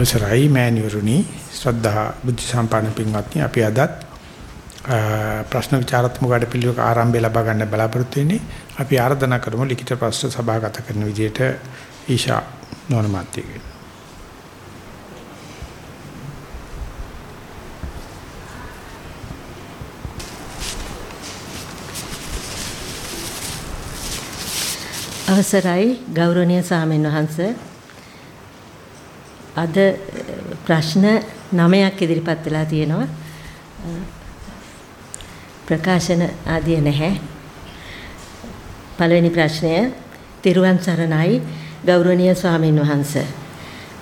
අවසරයි මෑණිවරුනි. ශ්‍රද්ධා බුද්ධ සම්පන්න පින්වත්නි අපි අදත් ප්‍රශ්න විචාරාත්මක වැඩපිළිවෙලක ආරම්භය ලබා ගන්න බලාපොරොත්තු වෙන්නේ. අපි ආරාධනා කරමු ලිඛිත ප්‍රශ්න සභාගත කරන විදිහට ඊෂා නෝනමාත්‍යගේ. අවසරයි ගෞරවනීය සාමෙන් වහන්සේ අද ප්‍රශ්න 9ක් ඉදිරිපත් වෙලා තියෙනවා. ප්‍රකාශන ආදිය නැහැ. පළවෙනි ප්‍රශ්නය තිරුවන් සරණයි ගෞරවනීය ස්වාමීන් වහන්ස.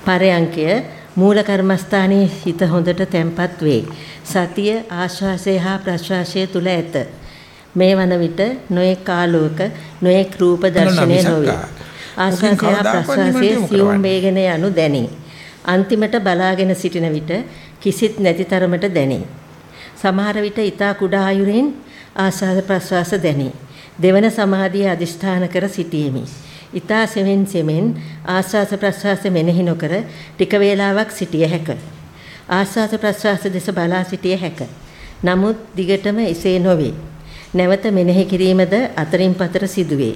පරයන්කය මූල කර්මස්ථානයේ හිත හොඳට තැම්පත් වේ. සතිය ආශ්වාසය හා ප්‍රශ්වාසය තුල ඇත. මේ වන විට නොඑක ආලෝක නොඑක රූප දර්ශනය නොවේ. ආශ්වාසය හා ප්‍රශ්වාසය සියුම් වේගන යනු දැනේ. අන්තිමට බලාගෙන සිටින විට කිසිත් නැති තරමට දැනේ. සමහර විට ඊතා කුඩා ආයුරෙන් ආස්වාද ප්‍රස්වාස දැනේ. දෙවන සමාධිය අදිෂ්ඨාන කර සිටීමි. ඊතා සෙමෙන් සෙමෙන් ආස්වාද ප්‍රස්වාස මෙනෙහි නොකර ටික වේලාවක් සිටිය හැක. ආස්වාද ප්‍රස්වාස දෙස බලා සිටිය හැක. නමුත් දිගටම එසේ නොවේ. නැවත මෙනෙහි කිරීමද අතරින් පතර සිදුවේ.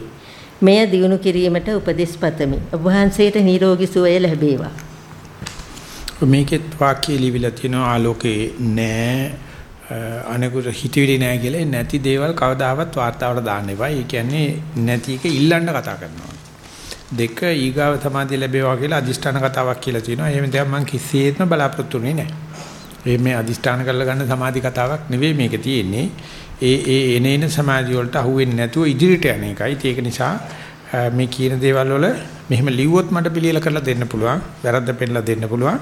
මෙය දියුණු කිරීමට උපදෙස් පතමි. ඔබ වහන්සේට නිරෝගී සුවය ලැබේවා. මේකෙත් වාක්‍ය ලිවිලා තියෙනවා ආලෝකේ නෑ අනෙකුට හිතවිලි නෑ කියලා නැති දේවල් කවදාවත් වார்த்தාවට දාන්න එපා. ඒ කියන්නේ නැති එක ඉල්ලන්න කතා කරනවා. දෙක ඊගාව සමාධිය ලැබේවා කියලා අදිෂ්ඨාන කතාවක් කියලා තියෙනවා. එහෙම දෙයක් මම කිසියෙත්ම බලාපොරොත්තු වෙන්නේ නෑ. මේ මේ අදිෂ්ඨාන කරලා ගන්න සමාධි කතාවක් නෙවෙයි මේක තියෙන්නේ. ඒ ඒ එනේන සමාධිය වලට අහුවෙන්නේ නැතුව ඉදිරියට යන එකයි. ඒක නිසා මේ කියන දේවල් වල මෙහෙම ලිව්වොත් මට පිළියෙල කරලා දෙන්න පුළුවන්. වැරද්ද පෙන්නලා දෙන්න පුළුවන්.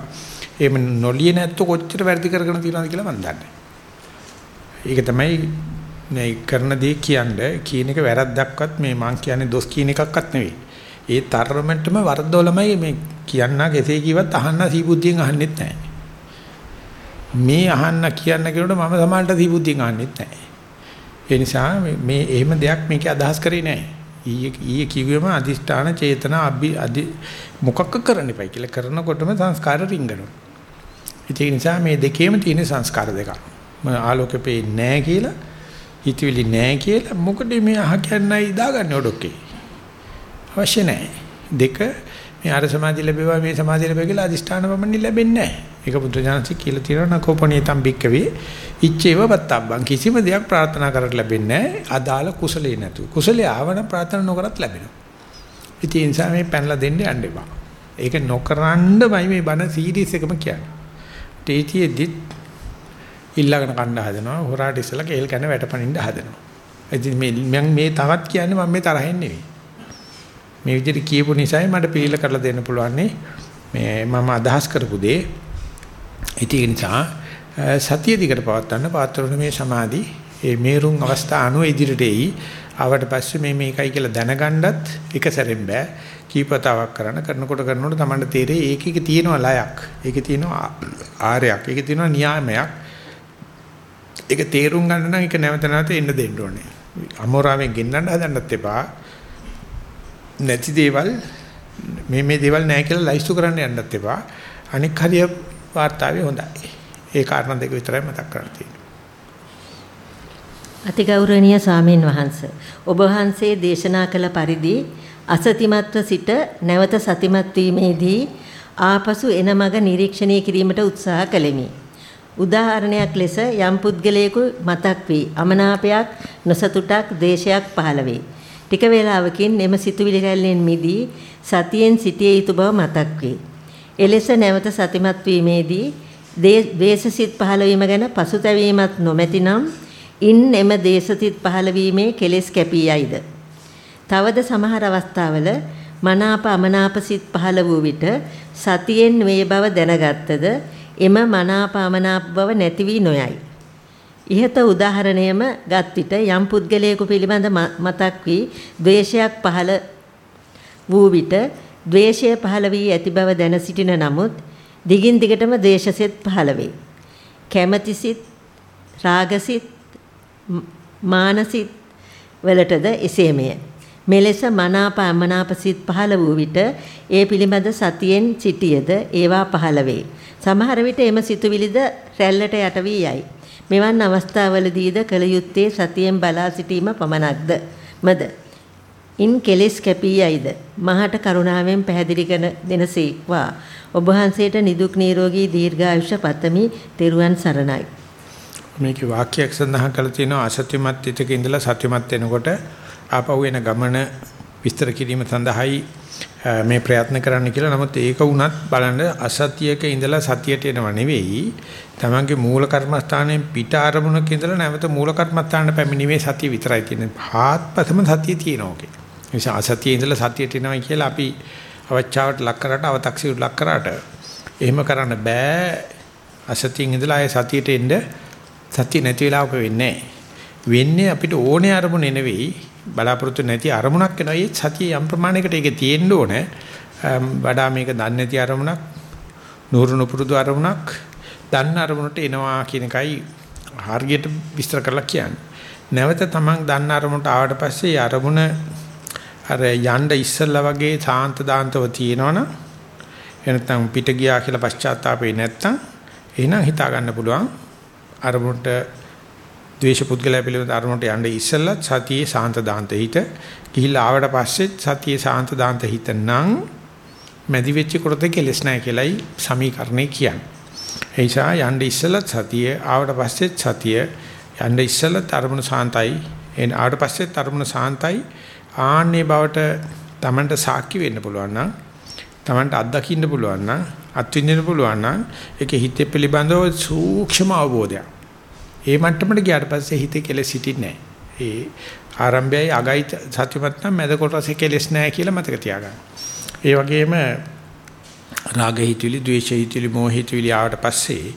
එහෙම නොලිය නැත්නම් කොච්චර වැරදි කරගෙන තියෙනවද කියලා මම දන්නේ. ඒක තමයි මේ කරන දේ කියන්නේ කියන එක වැරද්දක්වත් මේ මං කියන්නේ දොස් කියන එකක්වත් නෙවෙයි. ඒ තරමටම වරදොලමයි මේ කියන්න කෙසේ කිව්වත් අහන්න සීබුද්ධියෙන් අහන්නෙත් නැහැ. මේ අහන්න කියන්න කියනකොට මම සමාල්ට සීබුද්ධියෙන් අහන්නෙත් නැහැ. ඒ නිසා මේ එහෙම දෙයක් මේකේ අදහස් කරේ නැහැ. ඊයේ ඊයේ කිව්වෙම අදිෂ්ඨාන චේතන අභි අදි මොකක්ක කරන්න එපයි කියලා කරනකොටම සංස්කාර රිංගනවා. ඒ නිසා මේ දෙකේම තියෙන සංස්කාර දෙකක්. මම ආලෝකෙ පේන්නේ නැහැ කියලා හිතවිලි නැහැ කියලා මොකද මේ අහ කියන්නයි දාගන්නේ ඔඩොක්කේ. අවශ්‍ය නැහැ. දෙක මේ අර සමාධිය ලැබෙවා මේ සමාධිය ලැබෙවා කියලා අදිෂ්ඨාන වමන්නේ ලැබෙන්නේ නැහැ. ඒක බුදුජානසී කියලා තියෙනවා නකෝපණීතම් බික්කවේ ඉච්ඡේව බත්තබ්බන් කිසිම දෙයක් ප්‍රාර්ථනා කරලා ලැබෙන්නේ නැහැ. අදාළ කුසලේ නැතුව. කුසලේ ආවන ප්‍රාර්ථනා නොකරත් ලැබෙනවා. ඉතින් ඒ නිසා මේ පැනලා දෙන්න යන්න එපා. ඒක නොකරන්නමයි මේ බණ සීරීස් එකම කියන්නේ. ටීටියෙදිත් ඊළඟට කණ්ඩ හදනවා හොරාට ඉස්සලා කේල් කන වැටපනින්න හදනවා. ඉතින් මේ මම මේ තවත් කියන්නේ මම මේ තරහින් නෙවෙයි. මේ විදිහට කියපු නිසායි මට පිළිල කරලා දෙන්න පුළුවන් මේ මම අදහස් කරපු දේ. ඉතින් ඒ නිසා සතිය දිකට පවත්වන්න පාත්‍රවල මේ සමාධි ඒ මේරුම් අවස්ථා අනුව ඉදිරියට එයි. ආවට පස්සේ මේ මේකයි කියලා දැනගන්නත් එක සැරෙන් බෑ. කීපතාවක් කරන කරනකොට කරනකොට තමයි තේරෙයි ඒකේ තියෙනවා ලයක්. ඒකේ තියෙනවා ආරයක්. ඒකේ තියෙනවා න්‍යායමයක්. ඒක තේරුම් ගන්න නම් ඒක නැවත නැවත එන්න දෙන්න ඕනේ. අමෝරාවෙන් ගෙන්නන්න හදන්නත් එපා. නැති දේවල් මේ මේ දේවල් නැහැ කියලා ලයිස්තු කරන්න යන්නත් එපා. අනික් හරිය වාර්තාවේ හොඳයි. ඒ කාරණා දෙක විතරයි මතක් කරන්න තියෙන්නේ. අතිගෞරවනීය සාමීන් වහන්ස ඔබ වහන්සේ දේශනා කළ පරිදි අසතිමත්ව සිට නැවත සතිමත් වීමේදී ආපසු එන මග නිරීක්ෂණය කිරීමට උත්සාහ කළෙමි. උදාහරණයක් ලෙස යම් පුද්ගලයෙකු මතක් වී අමනාපයක් නොසතුටක් දේශයක් පහළ වේ. ටික වේලාවකින් එම සිතුවිලි රැල්ලෙන් මිදී සතියෙන් සිටිය යුතු බව මතක් වේ. එලෙස නැවත සතිමත් වීමේදී දේශසිත පහළ වීම ගැන පසුතැවීමක් නොමැතිනම් ඉන් එම දේශසිත පහළ වීමේ කෙලෙස් කැපී යයිද තවද සමහර අවස්ථාවල මනාප අමනාප සිත් පහළ වූ විට සතියෙන් මේ බව දැනගත්තද එම මනාප අමනාප බව නැති වී නොයයි. ඉහත උදාහරණයම ගත් විට යම් පුද්ගලයෙකු පිළිබඳ මතක් වී ද්වේෂයක් පහළ වූ විට ද්වේෂය පහළ වී ඇති බව දැන සිටින නමුත් දිගින් දිගටම ද්වේෂසෙත් පහළ වේ. කැමැතිසිත රාගසිත මානසිත වලටද එසේමය. මෙලෙස මනාප අමනාප සිත් පහළ වූ විට ඒ පිළිබඳ සතියෙන් සිටියද ඒවා පහළ වේ. සමහර විට එම සිතුවිලිද රැල්ලට යට වී යයි. මෙවන් අවස්ථාවලදීද කල යුත්තේ සතියෙන් බලා සිටීම පමණක්ද? මද ඉන් කෙලෙස් කැපී යයිද? මහට කරුණාවෙන් පැහැදිලි කර දෙනසේක්වා. ඔබ වහන්සේට නිදුක් නිරෝගී දීර්ඝායුෂ පතමි. තෙරුවන් සරණයි. මේකේ වාක්‍යයක් සඳහන් කරලා තියෙනවා අසත්‍යමත් ිතක ඉඳලා සත්‍යමත් වෙනකොට ආපහු එන ගමන විස්තර කිරීම සඳහායි මේ ප්‍රයත්න කරන්න කියලා. නමුත් ඒක වුණත් බලන්න අසත්‍යයක ඉඳලා සතියට එනව නෙවෙයි. තමන්ගේ මූල කර්මස්ථානයෙන් පිට ආරමුණක ඉඳලා නැවත මූල කර්මස්ථානට පැමිණීමේ සතිය විතරයි තියෙන්නේ. හාත්පසම සතිය තියෙනවා ඔකේ. නිසා අසතියේ ඉඳලා සතියට එනවයි කියලා අපි අවචාවට ලක් කරාට අව탁සියට ලක් කරාට එහෙම කරන්න බෑ. අසතියෙන් ඉඳලා ආයේ සතියට එන්න සතිය නැති වෙලාවක වෙන්නේ වෙන්නේ අපිට ඕනේ අරමුණ නෙවෙයි බලාපොරොත්තු නැති අරමුණක් වෙනවා. ඒ සතිය යම් ප්‍රමාණයකට ඒක තියෙන්න ඕනේ. වඩා මේක දන්නේ නැති අරමුණක්, නూరుණු පුරුදු අරමුණක්, දන්න අරමුණට එනවා කියන එකයි හරියට විස්තර කරලා කියන්නේ. නැවත තමන් දන්න අරමුණට ආවට පස්සේ අරමුණ අර යන්න ඉස්සල්ලා වගේ සාන්ත දාන්තව තියෙනවනම් එනතම් පිට ගියා කියලා පශ්චාත්තාපේ නැත්තම් එහෙනම් හිතා ගන්න පුළුවන් අරමුණට ද්වේෂ පුද්ගලයා පිළිබඳ අරමුණට යන්න ඉස්සෙල්ලා සතියේ සාන්ත දාන්ත හිත ගිහිල්ලා ආවට පස්සෙත් සතියේ සාන්ත දාන්ත හිත නම් මැදි වෙච්ච කොට කෙලස් නැහැ කියලයි සමීකරණේ කියන්නේ. ඒ නිසා යන්න ඉස්සෙල්ලා සතිය ආවට පස්සෙත් සතිය යන්න ඉස්සෙල්ලා අරමුණ සාන්තයි එන ආවට පස්සෙත් අරමුණ සාන්තයි ආන්නේ බවට Tamanට සාක්ෂි වෙන්න පුළුවන් නම් Tamanට අත්දකින්න පුළුවන් නම් අත්විඳින්න පුළුවන් නම් ඒක හිතේ පිළිබඳව සූක්ෂම අවබෝධයක්. ඒ මට්ටමට ගියාට පස්සේ හිතේ කෙලෙස් හිටින්නේ නැහැ. ඒ ආරම්භයයි අගයි සත්‍යමත් නම් මැද කොටසේ කෙලෙස් නැහැ කියලා මතක තියාගන්න. ඒ වගේම රාග හිතවිලි, ද්වේෂ හිතවිලි, මෝහ හිතවිලි ආවට පස්සේ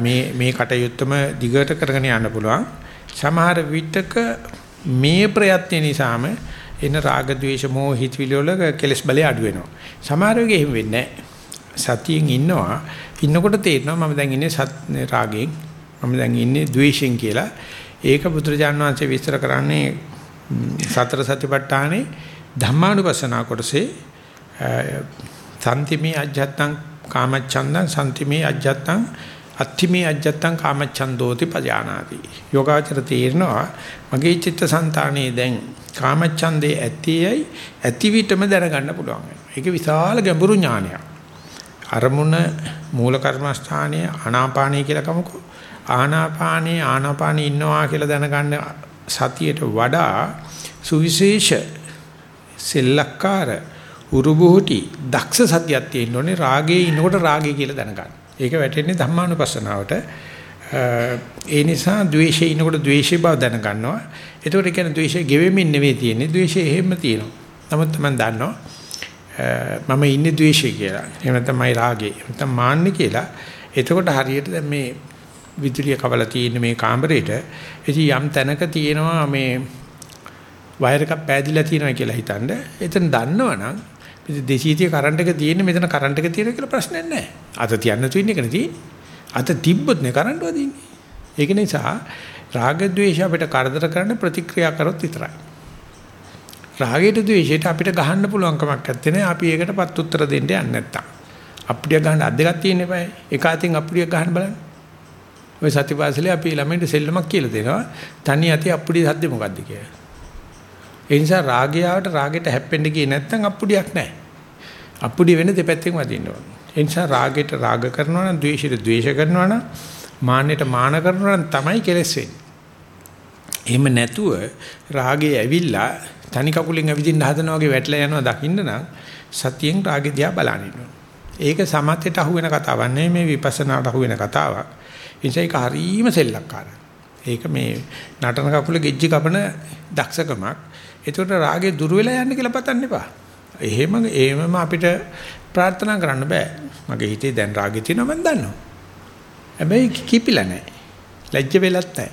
මේ මේ කටයුත්තම දිගට කරගෙන යන්න පුළුවන්. සමහර විටක මේ ප්‍රයත්න නිසාම එන රාග ద్వේෂ මෝහ හිතවිලි වල කෙලස් බලය අඩු වෙනවා. සමහර වෙලෙ එහෙම වෙන්නේ සතියෙන් ඉන්නවා. ඉන්නකොට තේරෙනවා මම දැන් ඉන්නේ සත් රාගයෙන් මම දැන් ඉන්නේ ද්වේෂයෙන් කියලා. ඒක බුදුරජාන් වහන්සේ විස්තර කරන්නේ සතර සතිපට්ඨානේ ධම්මානුපස්සනා කොටසේ සම්තිමේ අජ්ජත්තං කාමච්ඡන්දං සම්තිමේ අජ්ජත්තං අත්තිමේ අජ්ජත්තං කාමච්ඡන්දෝති පජානාති. යෝගාචර තේරෙනවා මගේ චිත්තසංතානයේ දැන් කාමච්ඡන්දේ ඇතියයි ඇති විටම දැනගන්න පුළුවන්. ඒක විශාල ගැඹුරු ඥානයක්. අරමුණ මූල කර්මස්ථානයේ ආනාපානයි කියලා කමුකෝ. ආනාපානේ ආනාපානේ ඉන්නවා කියලා දැනගන්න සතියට වඩා සුවිශේෂ සෙල්ලක්කාර උරුබුහුටි දක්ෂ සතියක් තියෙන්න ඕනේ රාගයේ ඉනකොට රාගය කියලා දැනගන්න. ඒක වැටෙන්නේ ධම්මානුපස්සනාවට. ඒ නිසා ද්වේෂයේ ඉනකොට ද්වේෂේ බව දැනගන්නවා. ඒකට කියන්නේ ද්වේෂය ගෙවෙමින් නෙවෙයි තියෙන්නේ. ද්වේෂය එහෙම තියෙනවා. නමුත් මම දන්නවා මම ඉන්නේ ද්වේෂය කියලා. එහෙම නැත්නම් මයි රාගේ. නැත්නම් මාන්නේ කියලා. එතකොට හරියට දැන් මේ විදුලිය කවලා තියෙන මේ කාමරේට ඉතින් යම් තැනක තියෙනවා මේ වයර් එකක් පෑදිලා තියෙනවා කියලා හිතනද එතන දන්නවනම් ඉතින් 230 කරන්ට් එක තියෙන්නේ මෙතන කරන්ට් එක තියෙනවා කියලා ප්‍රශ්නයක් නැහැ. අත තියන්න තු ඉන්නේ කනේ තියෙන්නේ. අත තිබ්බොත් නේ කරන්ට් වදින්නේ. ඒක නිසා රාග ద్వේෂ අපිට කරදර කරන්න ප්‍රතික්‍රියා කරොත් විතරයි. රාගයට ද්වේෂයට අපිට ගහන්න පුළුවන් කමක් නැත්තේ අපි ඒකටපත් උත්තර දෙන්න යන්නේ නැත්තම්. අප්පුඩිය ගහන්න අත් දෙකක් තියෙන්න eBay. එක අතින් අප්පුඩිය ගහන්න බලන්න. ඔය සතිපාසලේ අපි ළමයින්ට සෙල්ලමක් කියලා දෙනවා. තනි අති අප්පුඩිය සද්ද මොකද්ද කියලා. ඒ නිසා රාගයාවට රාගෙට හැප්පෙන්න ගියේ නැත්තම් අප්පුඩියක් නැහැ. අප්පුඩිය වෙන දෙපැත්තෙන් වදින්න ඕන. ඒ නිසා රාගෙට රාග කරනවා නම් ද්වේෂෙට ද්වේෂ කරනවා නම් මාන්නෙට මාන කරනවා නම් තමයි කෙලස් වෙන්නේ. එහෙම නැතුව රාගේ ඇවිල්ලා තනි කකුලෙන් ඇවිදින්න හදනවා වගේ වැටලා යනවා දකින්න නම් සතියෙන් රාගෙ දිහා බලන්න ඕන. ඒක සමතේට අහු වෙන කතාවක් නෙමෙයි මේ විපස්සනාට අහු වෙන කතාවක්. ඒ නිසා ඒක හරීම සෙල්ලක්කාරයි. ඒක මේ නටන කකුලේ ගෙජ්ජි කපන දක්ෂකමක්. ඒකට රාගේ දුර වෙලා යන්න කියලා පතන්න එපා. එහෙම එහෙමම අපිට ප්‍රාර්ථනා කරන්න බෑ. මගේ හිතේ දැන් රාගේ තියෙනවා මම දන්නවා. හැබැයි කිපිලා නැහැ. ලැජ්ජ වෙලත් නැහැ.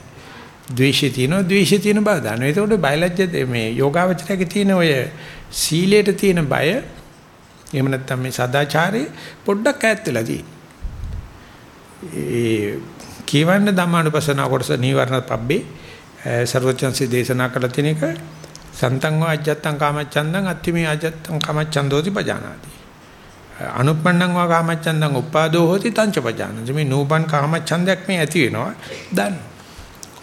ද්වේෂය තියෙනවා ද්වේෂය තියෙන බව දන්නවා. ඒකට බයලජ්‍ය මේ යෝගාවචරයේ තියෙන ඔය සීලයට තියෙන බය එහෙම නැත්නම් මේ සදාචාරේ පොඩ්ඩක් ඈත් වෙලා තියෙනවා. ඒ කියවන්න ධම්මානුපස්සන කොටස නීවරණ පබ්බේ ਸਰවචන්සි දේශනා කළ තියෙන එක සන්තං වා අජත්තං කාමච්ඡන්දං අත්තිමේ අජත්තං කාමච්ඡන්දෝති පජානාති. අනුප්පන්නං වා කාමච්ඡන්දං උපාදෝ හෝති තංච පජානාති. මේ නූපන් කාමච්ඡන්දයක් මේ ඇති වෙනවා. දන්න.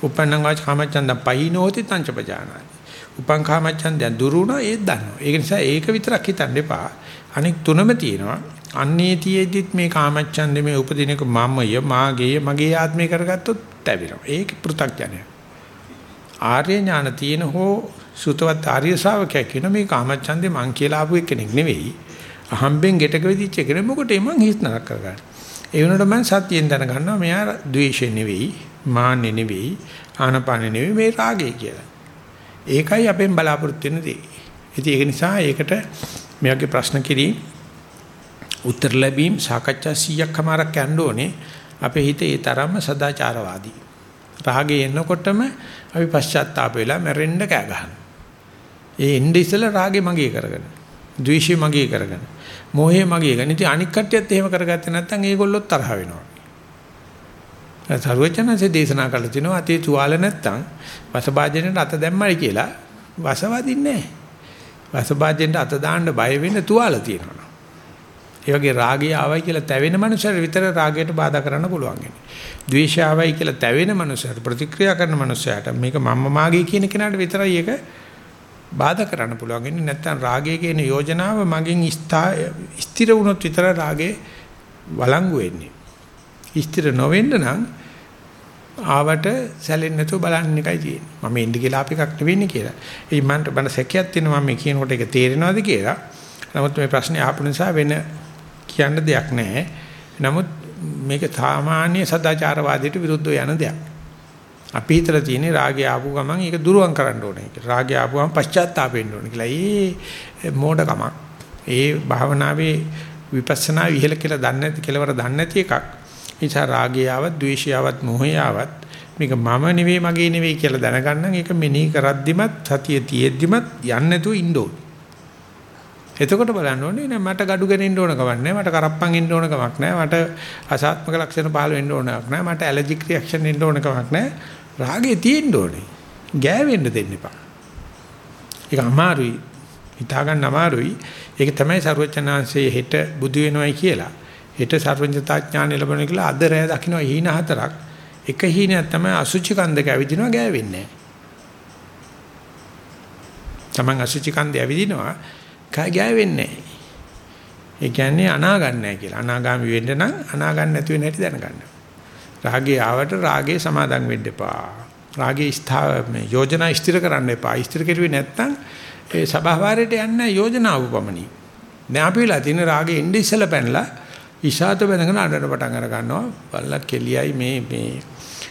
උපන්නං වා කාමච්ඡන්දං පහිනෝති තංච පජානාති. උපං කාමච්ඡන්දයන් දුරුණා ඒත් දන්නවා. ඒක නිසා ඒක විතරක් හිතන්න එපා. අනෙක් තුනම තියෙනවා. අන්නේතියෙදිත් මේ කාමච්ඡන්දේ මේ උපදිනක මමය මාගේ මගේ ආත්මය කරගත්තොත් තැවෙනවා. ඒක පෘථග්ජනය. ආර්ය ඥාන තියෙන හෝ සුතවත් ආර්ය ශ්‍රාවකයෙක් කියන මේ කාමච්ඡන්දේ මං කියලා ආපු කෙනෙක් නෙවෙයි. අහම්බෙන් ගෙටක වෙදිච්ච කෙනෙක් මොකටද මං හිත නරක කරගන්නේ. ඒ වුණාට මං සත්‍යයෙන් දැනගන්නවා මෙයා ද්වේෂය නෙවෙයි, මාන්නේ නෙවෙයි, ආනපාන නෙවෙයි මේ රාගය කියලා. ඒකයි අපෙන් බලාපොරොත්තු වෙන දේ. ඉතින් ඒක නිසා ඒකට මේ වගේ ප්‍රශ්න කිරීම උත්තර ලැබීම සාකච්ඡා 100ක් කමාරක් යන්න ඕනේ. අපේ හිතේ ඒ තරම්ම සදාචාරවාදී. රාගේ එනකොටම අපි පශ්චාත්තාප වෙලා මැරෙන්න කෑ ගහනවා. ඒ එnde ඉස්සලා රාගේ මගේ කරගෙන. ද්වේෂය මගේ කරගෙන. මෝහය මගේ කරගෙන. ඉතින් අනික් කට්ටියත් එහෙම කරගත්තේ නැත්නම් ඒගොල්ලොත් තරහ වෙනවා. සර්වචනසේ දේශනා කළ තිනවා අතේ තුවාල නැත්තම් වසභාජනෙට අත දැම්මයි කියලා වසවදින්නේ නැහැ. වසභාජනෙට අත දාන්න බය වෙන්න තුවාල තියෙනවා. ඒ වගේ රාගය ආවයි කියලා තැවෙන මනුස්සයර විතර රාගයට බාධා කරන්න පුළුවන් ඉන්නේ. ද්වේෂය ආවයි කියලා තැවෙන මනුස්සයර ප්‍රතික්‍රියා කරන මනුස්සයාට මේක මම්ම මාගේ කියන කෙනාට විතරයි ඒක බාධා කරන්න පුළුවන් ඉන්නේ. නැත්තම් රාගය කියන යෝජනාව මගෙන් ස්ථිර වුණොත් විතර රාගේ වළංගු වෙන්නේ. ස්ථිර නොවෙන්න නම් ආවට සැලෙන්නේ නැතුව බලන්න එකයි තියෙන්නේ. මම එන්න කියලා අප එකක් නෙවෙන්නේ කියලා. ඒ මන්ට බන සැකයක් තියෙනවා මම මේ කියනකොට ඒක තේරෙනවද කියලා. නමුත් මේ ප්‍රශ්නේ ආපු නිසා වෙන කියන්න දෙයක් නැහැ. නමුත් මේක සාමාන්‍ය සදාචාරවාදයට විරුද්ධව යන දෙයක්. අපි හිතලා තියෙන්නේ රාගය ආපු ගමන් ඒක දුරුවන් කරන්න ඕනේ කියලා. රාගය ආපු ගමන් පශ්චාත්තාප වෙන්න ඕනේ කියලා. ඒ මෝඩකමක්. ඒ භාවනාවේ විපස්සනා විහෙල කියලා දන්නේ නැති කෙලවර දන්නේ නැති එකක්. නිසා රාගය ආවත්, ද්වේෂය ආවත්, මොහය ආවත් මේක මම නෙවෙයි මගේ නෙවෙයි කියලා දැනගන්න ඒක මෙනෙහි කරද්දිමත් සතිය තියෙද්දිමත් යන්නේ නැතුව ඉන්න ඕනේ. එතකොට බලන්න ඕනේ නෑ මට gadu ගෙනෙන්න ඕන කමක් නෑ මට කරප්පන් ඉන්න ඕන කමක් නෑ මට අසාත්මක ලක්ෂණ පහළ වෙන්න ඕන කමක් නෑ මට ඇලර්ජික් රියැක්ෂන් එන්න ඕන කමක් නෑ. රාගේ තියෙන්න ඕනේ. ගෑවෙන්න දෙන්න එපා. ඒක අමාරුයි. හිතා ගන්න අමාරුයි. ඒක තමයි ਸਰවචනාංශයේ හෙට බුදු වෙනවයි කියලා. හෙට ਸਰවඥතා ඥාන ලැබෙනවා කියලා අද රැය දකින්න හීන හතරක්. එක හීනයක් තමයි අසුචි කන්දක ඇවිදිනවා ගෑවෙන්නේ. නෑ තමන් අසුචි කන්දේ ඇවිදිනවා. කය ගෑවෙන්නේ නැහැ. ඒ කියන්නේ අනාගන්නේ නැහැ කියලා. අනාගාමි වෙන්න නම් අනාගන්න නැති වෙන හැටි දැනගන්න. රාගේ ආවට රාගේ සමාදන් වෙන්න එපා. රාගේ ස්ථා මේ යෝජනා ස්ථිර කරන්න එපා. ස්ථිර කෙරුවේ නැත්නම් ඒ සභාවාරයට යන්න යෝජනාව උපමණි. දැන් අපි වෙලා තියෙන රාගේ එnde ඉස්සලා පැනලා ඉෂාත බඳගෙන අඬන පටන් අර ගන්නවා. බල්ලා කෙලියයි මේ මේ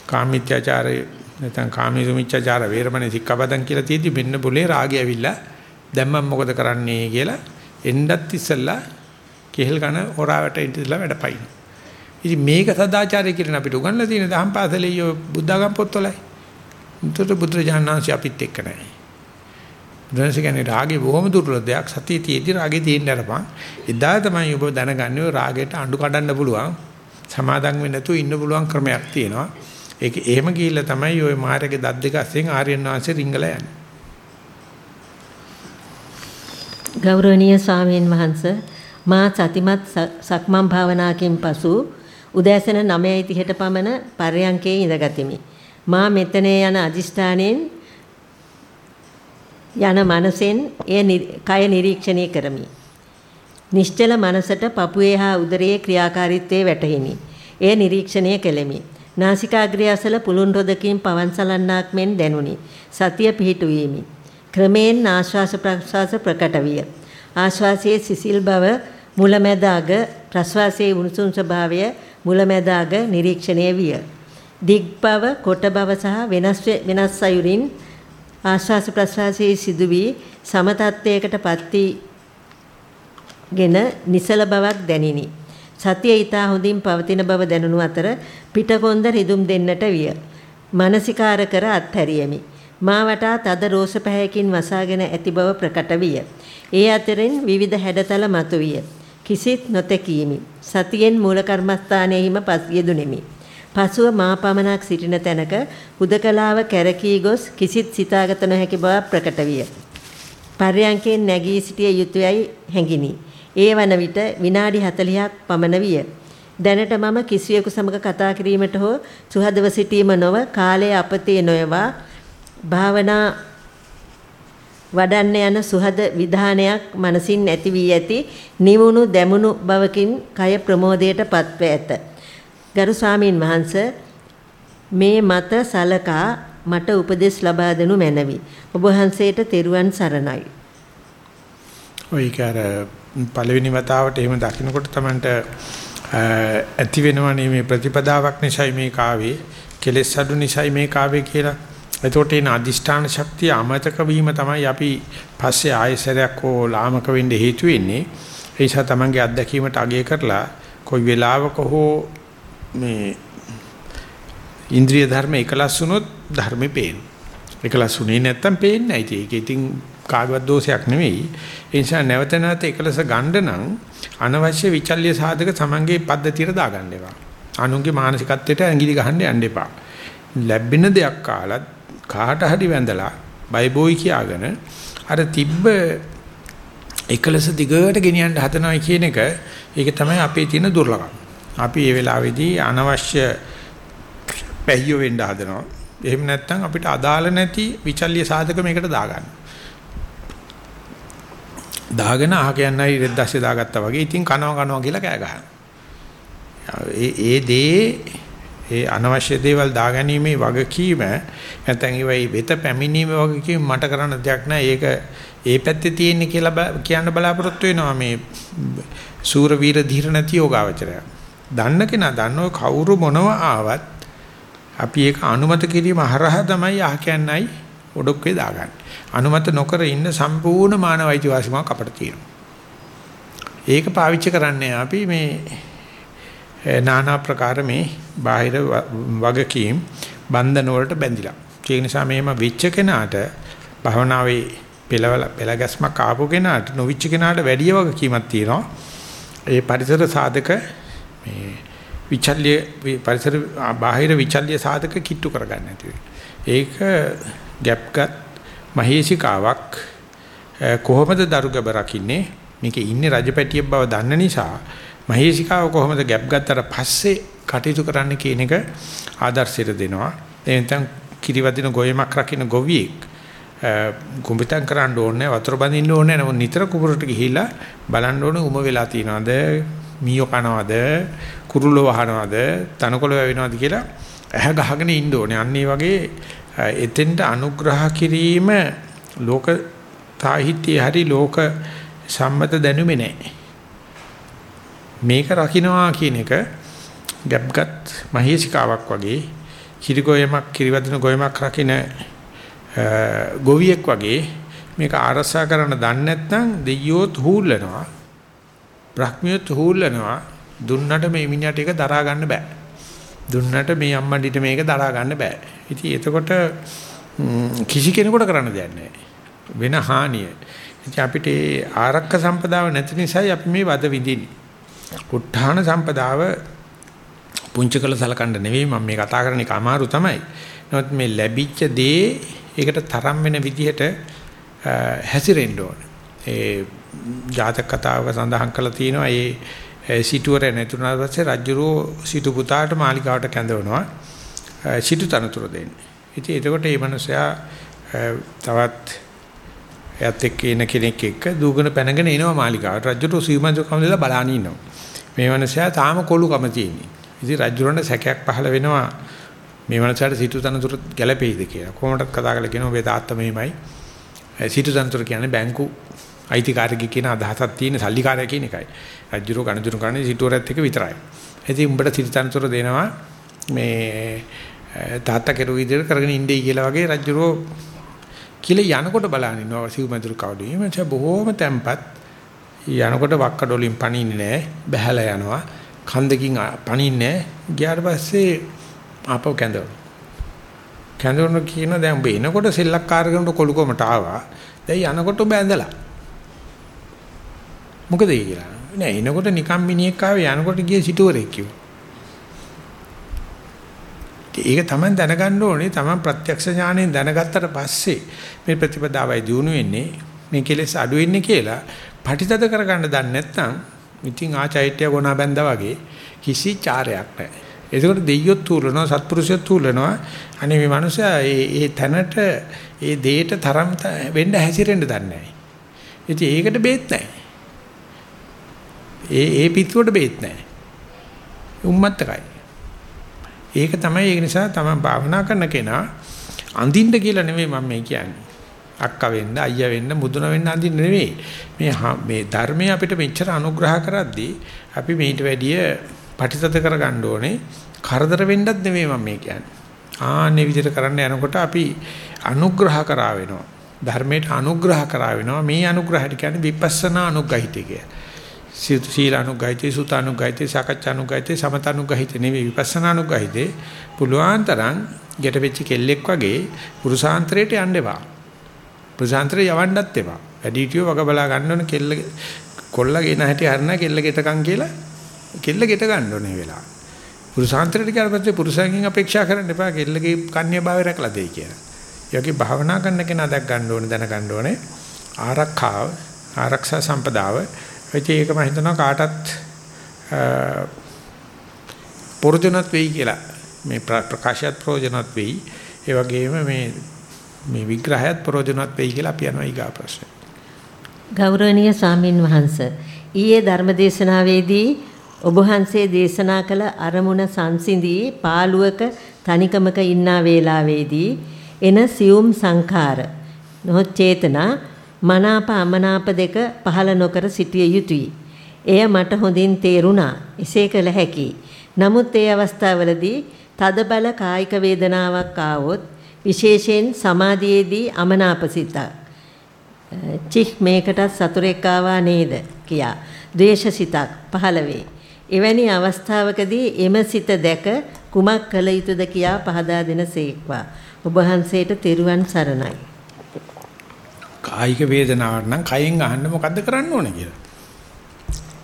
කාමීත්‍යාචාරය නැත්නම් කාමීසුමිච්ඡාචාර වේරමණේ සික්කපදන් කියලා තියෙදි මෙන්න බුලේ රාගය ඇවිල්ලා දැන් මම මොකද කරන්නේ කියලා එන්නත් ඉස්සෙල්ලා කෙහෙල් කන හොරාවට ඉඳලා වැඩපයින්. ඉතින් මේක සදාචාරය කියන අපිට උගන්ලා තියෙන දහම් පාසලේ යෝ බුද්ධඝම් පොත්වලයි. උන්ට බුදුරජාණන්සි අපිත් එක්ක නැහැ. බුදුන්ස කියන්නේ රාගේ බොහොම දුර්වල දෙයක් සතිය තියෙද්දි රාගේ තියෙන්න අරපන්. එදා තමයි ඔබ දැනගන්නේ රාගයට අඬු කඩන්න පුළුවන්. සමාදම් වෙන්න නැතුව ඉන්න පුළුවන් ක්‍රමයක් තියෙනවා. ඒක එහෙම ගිහිල්ලා තමයි ওই මාර්ගයේ දත් දෙක අස්සෙන් ආර්යයන් වහන්සේ රිංගලා යන්නේ. ගෞරවනීය ස්වාමීන් වහන්ස මා සතිමත් සක්මන් භාවනාවකින් පසු උදෑසන 9:30ට පමණ පර්යංකේ ඉඳගතිමි. මා මෙතන යන අදිෂ්ඨානයෙන් යන මනසෙන් එය කය නිරීක්ෂණය කරමි. නිශ්චල මනසට පපුවේ හා උදරයේ ක්‍රියාකාරීත්වයේ වැටහිනි. එය නිරීක්ෂණය කෙලෙමි. නාසිකාග්‍රය අසල පුළුන් රොදකින් පවන් සලන්නාක් මෙන් දැනුනි. සතිය පිහිටුවීමි. ක්‍රමයෙන් ආශ්වාස ප්‍රශ්වාස ප්‍රකට විය. ආශ්වාසයේ සිසිල් බව මුලැමැද අග ප්‍රශ්වාසයේ උණුසුම් ස්වභාවය මුලැමැද අග නිරීක්ෂණය විය. දිග් බව කොට බව සහ වෙනස් වෙනස් අයුරින් ආශ්වාස ප්‍රශ්වාසයේ සිදු වී සම තත්වයකට පත් ගෙන නිසල බවක් දැනිනි. සතිය ඊතා හොඳින් පවතින බව දැනුණු අතර පිටකොන්ද රිදුම් දෙන්නට විය. මානසිකාර කර අත්හැරියමි. මා වටා තද රෝස පැහැයකින් වසාගෙන ඇති බව ප්‍රකට විය. ඒ අතරින් විවිධ හැඩතල මතුවිය. කිසිත් නොතැකීමි. සතියෙන් මූල කර්මස්ථානයේහිම පස් යෙදුණෙමි. පසුව මා පමණක් සිටින තැනක හුදකලාව කැරකී ගොස් කිසිත් සිතාගත නොහැකි බව ප්‍රකට විය. පර්යංකයෙන් නැගී සිටිය යුතුයයි හැඟිනි. ඒ වන විට විනාඩි 40ක් පමණ විය. දැනට මම කිසියෙකු සමග කතා කිරීමට හෝ සුහදව සිටීම නොව කාලය අපතේ නොයවා භාවනා වඩන්න යන සුහද විධානයක් මනසින් ඇති වී ඇති නිවුණු දැමුණු බවකින් කය ප්‍රමෝදයට පත්ව ඇත. ගරු ස්වාමින් වහන්සේ මේ මත සලකා මට උපදෙස් ලබා දෙනු මැනවි. ඔබ වහන්සේට තෙරුවන් සරණයි. ඔය කාර පළවෙනි වතාවට එහෙම දකින්නකොට Tamanට ඇති වෙනවනේ මේ ප්‍රතිපදාවක් නිසයි මේ කාවේ කෙලෙස් අඩු නිසයි මේ කාවේ කියලා. එතකොට එන අදිෂ්ඨාන ශක්තිය අමතක වීම තමයි අපි පස්සේ ආයසරයක් හෝ ලාමක වෙන්න හේතු වෙන්නේ. ඒ නිසා Tamanගේ අත්දැකීමට අගය කරලා කොයි වෙලාවක හෝ මේ ඉන්ද්‍රිය ධර්ම එකලස් වුණොත් ධර්මෙ පේන. එකලස් වුණේ නැත්තම් පේන්නේ නැහැ. ඒක ඉතින් කාගවත් දෝෂයක් නෙවෙයි. ඒ නිසා නැවත නැවත එකලස ගන්න නම් අනවශ්‍ය විචල්්‍ය සාධක තමන්ගේ පද්ධතියට දාගන්න එපා. අනුන්ගේ මානසිකත්වයට ඇඟිලි ගහන්න යන්න එපා. ලැබෙන දෙයක් කාලත් කාට හරි වැඳලා බයිබෝයි කියාගෙන අර තිබ්බ එකලස දිගට ගෙනියන්න හදනවා කියන එක ඒක තමයි අපේ තියෙන දුර්ලභම. අපි මේ වෙලාවේදී අනවශ්‍ය පැහිය වෙන්න හදනවා. එහෙම නැත්නම් අපිට අදාළ නැති විචල්්‍ය සාධක මේකට දාගන්න. දාගෙන අහ කියන්නයි රෙද්දස්සේ දාගත්තා වගේ ඉතින් කනවා කනවා කියලා කෑ ගහනවා. ඒ ඒ දේ ඒ අනවශ්‍ය දේවල් දාගැනීමේ වගකීම නැත්නම් ඒවයි වෙත පැමිණීමේ වගකීම මට කරන්න දෙයක් නැහැ. ඒක ඒ පැත්තේ තියෙන්නේ කියලා කියන්න බලාපොරොත්තු වෙනවා මේ සූර වීර ධීර නැති යෝගාවචරය. දන්න කෙනා දන්නෝ කවුරු මොනව ආවත් අපි ඒක අනුමත කිරීම හරහා තමයි අහ කියන්නයි ඔඩොක්කේ දාගන්නේ. අනුමත නොකර ඉන්න සම්පූර්ණ මානව අයිතිවාසිකමක් අපිට තියෙනවා. ඒක පාවිච්චි කරන්නේ අපි මේ নানা ප්‍රකාර මේ බාහිර වගකීම් බන්ධන වලට බැඳිලා. ඒ නිසා මේම විච්ච කෙනාට භවනාවේ පෙළවල පෙළගැස්මක් ආපු කෙනාට නොවිච්ච කෙනාට වැඩි වගකීමක් තියෙනවා. ඒ පරිසර සාධක මේ විචල්්‍ය පරිසර බාහිර විචල්්‍ය සාධක කිට්ටු කරගන්න නැති ඒක ගැප්ගත් මහේසිකාවක් කොහොමද දරුගබ රකින්නේ මේකේ ඉන්නේ රජපැටියෙක් බව දන්න නිසා මහේසිකාව කොහොමද ගැප් ගත්තට පස්සේ කටයුතු කරන්න කියන එක ආදර්ශයට දෙනවා. එතෙන් කිරිවදින ගොයමක් රකින්න ගොවියෙක් කුඹිතම් කරන්න ඕනේ වතුර බඳින්න ඕනේ. නමුත් නිතර කුඹරට ගිහිල්ලා බලන්න ඕනේ උම වෙලා තියනවද මීයෝ කනවද කුරුල්ලෝ වහනවද තනකොළ වැවෙනවද කියලා ඇහ ගහගෙන ඉන්න ඕනේ. අන්න ඒ වගේ එතෙන්ට අනුග්‍රහ කිරීම ලෝක සාහිත්‍යයේ හරි ලෝක සම්මත දැනුමේ නැහැ. මේක රකින්නවා කියන එක ගැප්ගත් මහේසිකාවක් වගේ කිරිගොයමක් කිරිවදින ගොයමක් රකින්න ගොවියෙක් වගේ මේක ආරසා කරන්න දන්නේ නැත්නම් දෙයියොත් හූල්ලනවා බ්‍රහ්මියොත් හූල්ලනවා දුන්නට මේ මිනිහට ඒක දරා ගන්න බෑ දුන්නට මේ අම්මන්ඩිට මේක දරා ගන්න බෑ ඉතින් එතකොට කිසි කෙනෙකුට කරන්න දෙයක් නැහැ. වෙන හානිය. ඉතින් අපිට ආරක්ක සම්පදාව නැති නිසායි අපි මේ වද විඳින්නේ. උත්හාන සම්පදාව පුංචි කළ සලකන්න නෙවෙයි මම මේ කතා කරන්නේ අමාරු තමයි. නමුත් මේ ලැබිච්ච දේ ඒකට තරම් වෙන විදිහට හැසිරෙන්න ඕනේ. ඒ ජාතක කතාවක සඳහන් කරලා තියෙනවා ඒ සිටුවර නැතුණාට පස්සේ රජුරෝ සිටු පුතාට මාලිකාවට කැඳවනවා. සිටු තනතුර දෙන්නේ. ඉතින් එතකොට මේ මනුස්සයා තවත් එයත් එක්ක එන කෙනෙක් එක්ක දූගන පැනගෙන එනවා මාලිකාවට. රජුට සීමන්තු කමදලා බලාන ඉන්නවා. මේ මනුස්සයා තාම කොළුකම තියෙන්නේ. ඉතින් රජුරන්ට සැකයක් පහළ වෙනවා. මේ මනුස්සයාට සිටු තනතුර ගැලපෙයිද කියලා. කොහොමදත් කතා කරලා කියනවා මේ තාත්තා මෙහෙමයි. සිටු තනතුර කියන්නේ බැංකු අයිතිකාරකෙක් කියන අදහසක් තියෙන සල්ලිකාරය කියන එකයි. රජුරෝ ගණදුරු කරන්නේ සිටුවරත් එක්ක විතරයි. ඉතින් උඹට සිටු තනතුර දෙනවා මේ තාත්තා කෙරුව විදිහට කරගෙන ඉන්නේ කියලා වගේ රජුරෝ කියලා යනකොට බලන ඉන්නවා සිව්මැදුරු කවුඩේ. මච බොහොම තැම්පත් යනකොට වක්කඩොලින් පණින්නේ නැහැ. බහැලා යනවා. කන්දකින් පණින්නේ නැහැ. ගියාට පස්සේ ආපහු කැඳවන. කැඳවන කියන දැන් ඔබ එනකොට සෙල්ලක්කාර කෙනෙකුට කොළුකොමට ආවා. දැන් යනකොට ඔබ ඇඳලා. මොකද ඒ කියලා. නෑ එනකොට නිකම් මිනිහෙක් ආවේ යනකොට ගියේ සිටුවරෙක් කිව්වා. ඒක තමයි දැනගන්න ඕනේ. තමයි ප්‍රත්‍යක්ෂ ඥාණයෙන් දැනගත්තට පස්සේ මේ ප්‍රතිපදාවයි දිනු වෙන්නේ. මේ කෙලෙස් අඩු වෙන්නේ කියලා පටිතද කරගන්න දන්නේ නැත්නම් ඉතින් ආචෛත්‍ය ගොනා බැඳා වගේ කිසි චාරයක් නැහැ. ඒකට දෙයියොත් තුලනවා සත්පුරුෂයොත් තුලනවා. අනේ මේ මනුස්සයා ඒ ඒ තැනට ඒ දෙයට තරම් වෙන්න හැසිරෙන්න දන්නේ නැහැ. ඉතින් ඒකට බේත් නැහැ. ඒ ඒ පිටුවට බේත් නැහැ. උම්මත්තකයි. ඒක තමයි ඒ නිසා තමයි භාවනා කරන කෙනා අඳින්න කියලා නෙමෙයි මම මේ කියන්නේ. අක්කා වෙන්න අයියා වෙන්න මුදුන වෙන්න අඳින්න නෙවෙයි. මේ මේ ධර්මය අපිට මෙච්චර අනුග්‍රහ කරද්දී අපි මේට වැඩිය පටිසත කරගන්න ඕනේ. කරදර වෙන්නත් නෙවෙයි මම මේ කියන්නේ. ආන්නේ විදිහට කරන්න යනකොට අපි අනුග්‍රහ කරා වෙනවා. ධර්මයට අනුග්‍රහ කරා වෙනවා. මේ අනුග්‍රහයට කියන්නේ විපස්සනා අනුග්‍රහිතය කිය. සීල අනුග්‍රහිතය සුත අනුග්‍රහිතය සකච්ඡා අනුග්‍රහිතය සමත අනුග්‍රහිතය නෙවෙයි විපස්සනා අනුග්‍රහිතේ පුළුවන් තරම් ගැට වෙච්ච කෙල්ලෙක් වගේ පුරුෂාන්තරයට යන්න එපා. ප්‍රසාන්තරේ යවන්නත් එපා. වැඩිහිටියෝ වග බලා ගන්න ඕන කෙල්ල කොල්ල ගෙන හැටි හරන කෙල්ල ගෙටකම් කියලා කෙල්ල ගෙට ගන්න ඕනේ වෙලාව. පුරුෂාන්තරයට ගියාපස්සේ පුරුෂයන්ගෙන් අපේක්ෂා කරන්න එපා කෙල්ලගේ කන්‍ය භාවය රැකලා දෙයි කියලා. යෝගී භාවනා කරන කෙනා දැක් ගන්න ඕනේ දැන ගන්න ඕනේ ආරක්ෂාව ආරක්ෂා සම්පදාව. ඒක මම හිතනවා කාටත් ප්‍රයෝජනවත් වෙයි කියලා. මේ ප්‍රකාශයත් ප්‍රයෝජනවත් වෙයි. ඒ වගේම මේ මේ විග්‍රහයත් ප්‍රයෝජනවත් වෙයි කියලා අපි යනවා ඊගා ප්‍රශ්න. ගෞරවනීය සාමින් වහන්ස ඊයේ ධර්මදේශනාවේදී ඔබ වහන්සේ දේශනා කළ අරමුණ සංසිඳී පාළුවක තනිකමක ඉන්නා වේලාවේදී එන සියුම් සංඛාර නොහොත් චේතනා මනාප අමනාප දෙක පහළ නොකර සිටිය යුතුය. එය මට හොඳින් තේරුණා. එසේ කළ හැකියි. නමුත් ඒ අවස්ථාවලදී තදබල කායික වේදනාවක් ආවොත් විශේෂයෙන් සමාධියේදී අමනාපසිත චික් මේකටත් සතුරෙක් ආවා නේද කියා ද්වේෂසිතක් පහළ වේ. එවැනි අවස්ථාවකදී එම සිත දැක කුමක් කළ යුතුද කියා පහදා දෙනසේක්වා. ඔබ වහන්සේට තෙරුවන් සරණයි. කායික වේදනාවක් නම් කයෙන් අහන්න මොකද්ද කරන්න ඕනේ කියලා.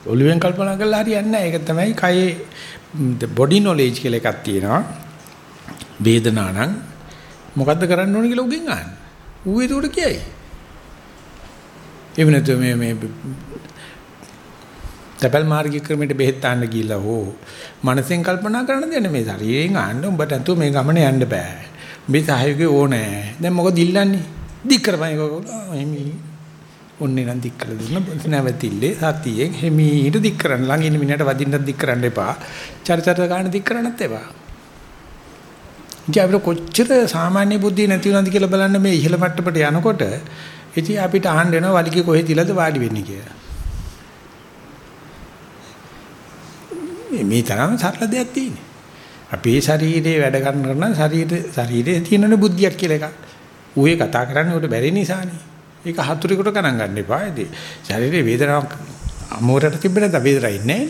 ඔළුවෙන් කල්පනා කරලා හරියන්නේ නැහැ. ඒක තමයි කයේ බොඩි නොලෙජ් කියලා එකක් තියෙනවා. වේදනාව නම් මොකද්ද කරන්න ඕනේ කියලා උගෙන් අහන්න. ඌ ඒකට කියයි. එහෙම නැත්නම් මේ මේ තපල් මාර්ගික ක්‍රමයට බෙහෙත් තාන්න ගිහිල්ලා හෝ මනසෙන් කල්පනා කරන දෙන්නේ මේ ශරීරයෙන් ආන්න උඹට අතෝ මේ ගමන යන්න බෑ. මේ සහයෝගය ඕනේ. දැන් මොකද ඉල්ලන්නේ? දික් කරපන් එමි. ඔන්නේ නම් දික් කරලා දුන්න නැවතිල්ලේ සතියෙන් හිමීට දික් කරන්න ළඟ ඉන්න මිනිහට වදින්නත් දික් කරන්න එපා. චරිචර ගන්න දික් කරන්නත් එපා. ඉතින් අපිට කොච්චර සාමාන්‍ය බුද්ධිය නැති වුණාද කියලා බලන්න මේ ඉහළ මට්ටමට යනකොට ඉතින් අපිට අහන්න වෙනවා වලිගේ කොහෙද තියලාද වාඩි වෙන්නේ කියලා. මේ තරම් සරල දෙයක් තියෙන්නේ. අපේ ශරීරයේ වැඩ කරන ශරීර ශරීරයේ තියෙන බුද්ධියක් කියලා එකක්. ඌේ කතා කරන්නේ උට බැරි නිසානේ. ඒක හතුරෙකුට ගණන් ගන්න එපා. ඒ ශරීරයේ වේදනාවක් අමෝරට තිබෙන ද වේදනයි නැහැ.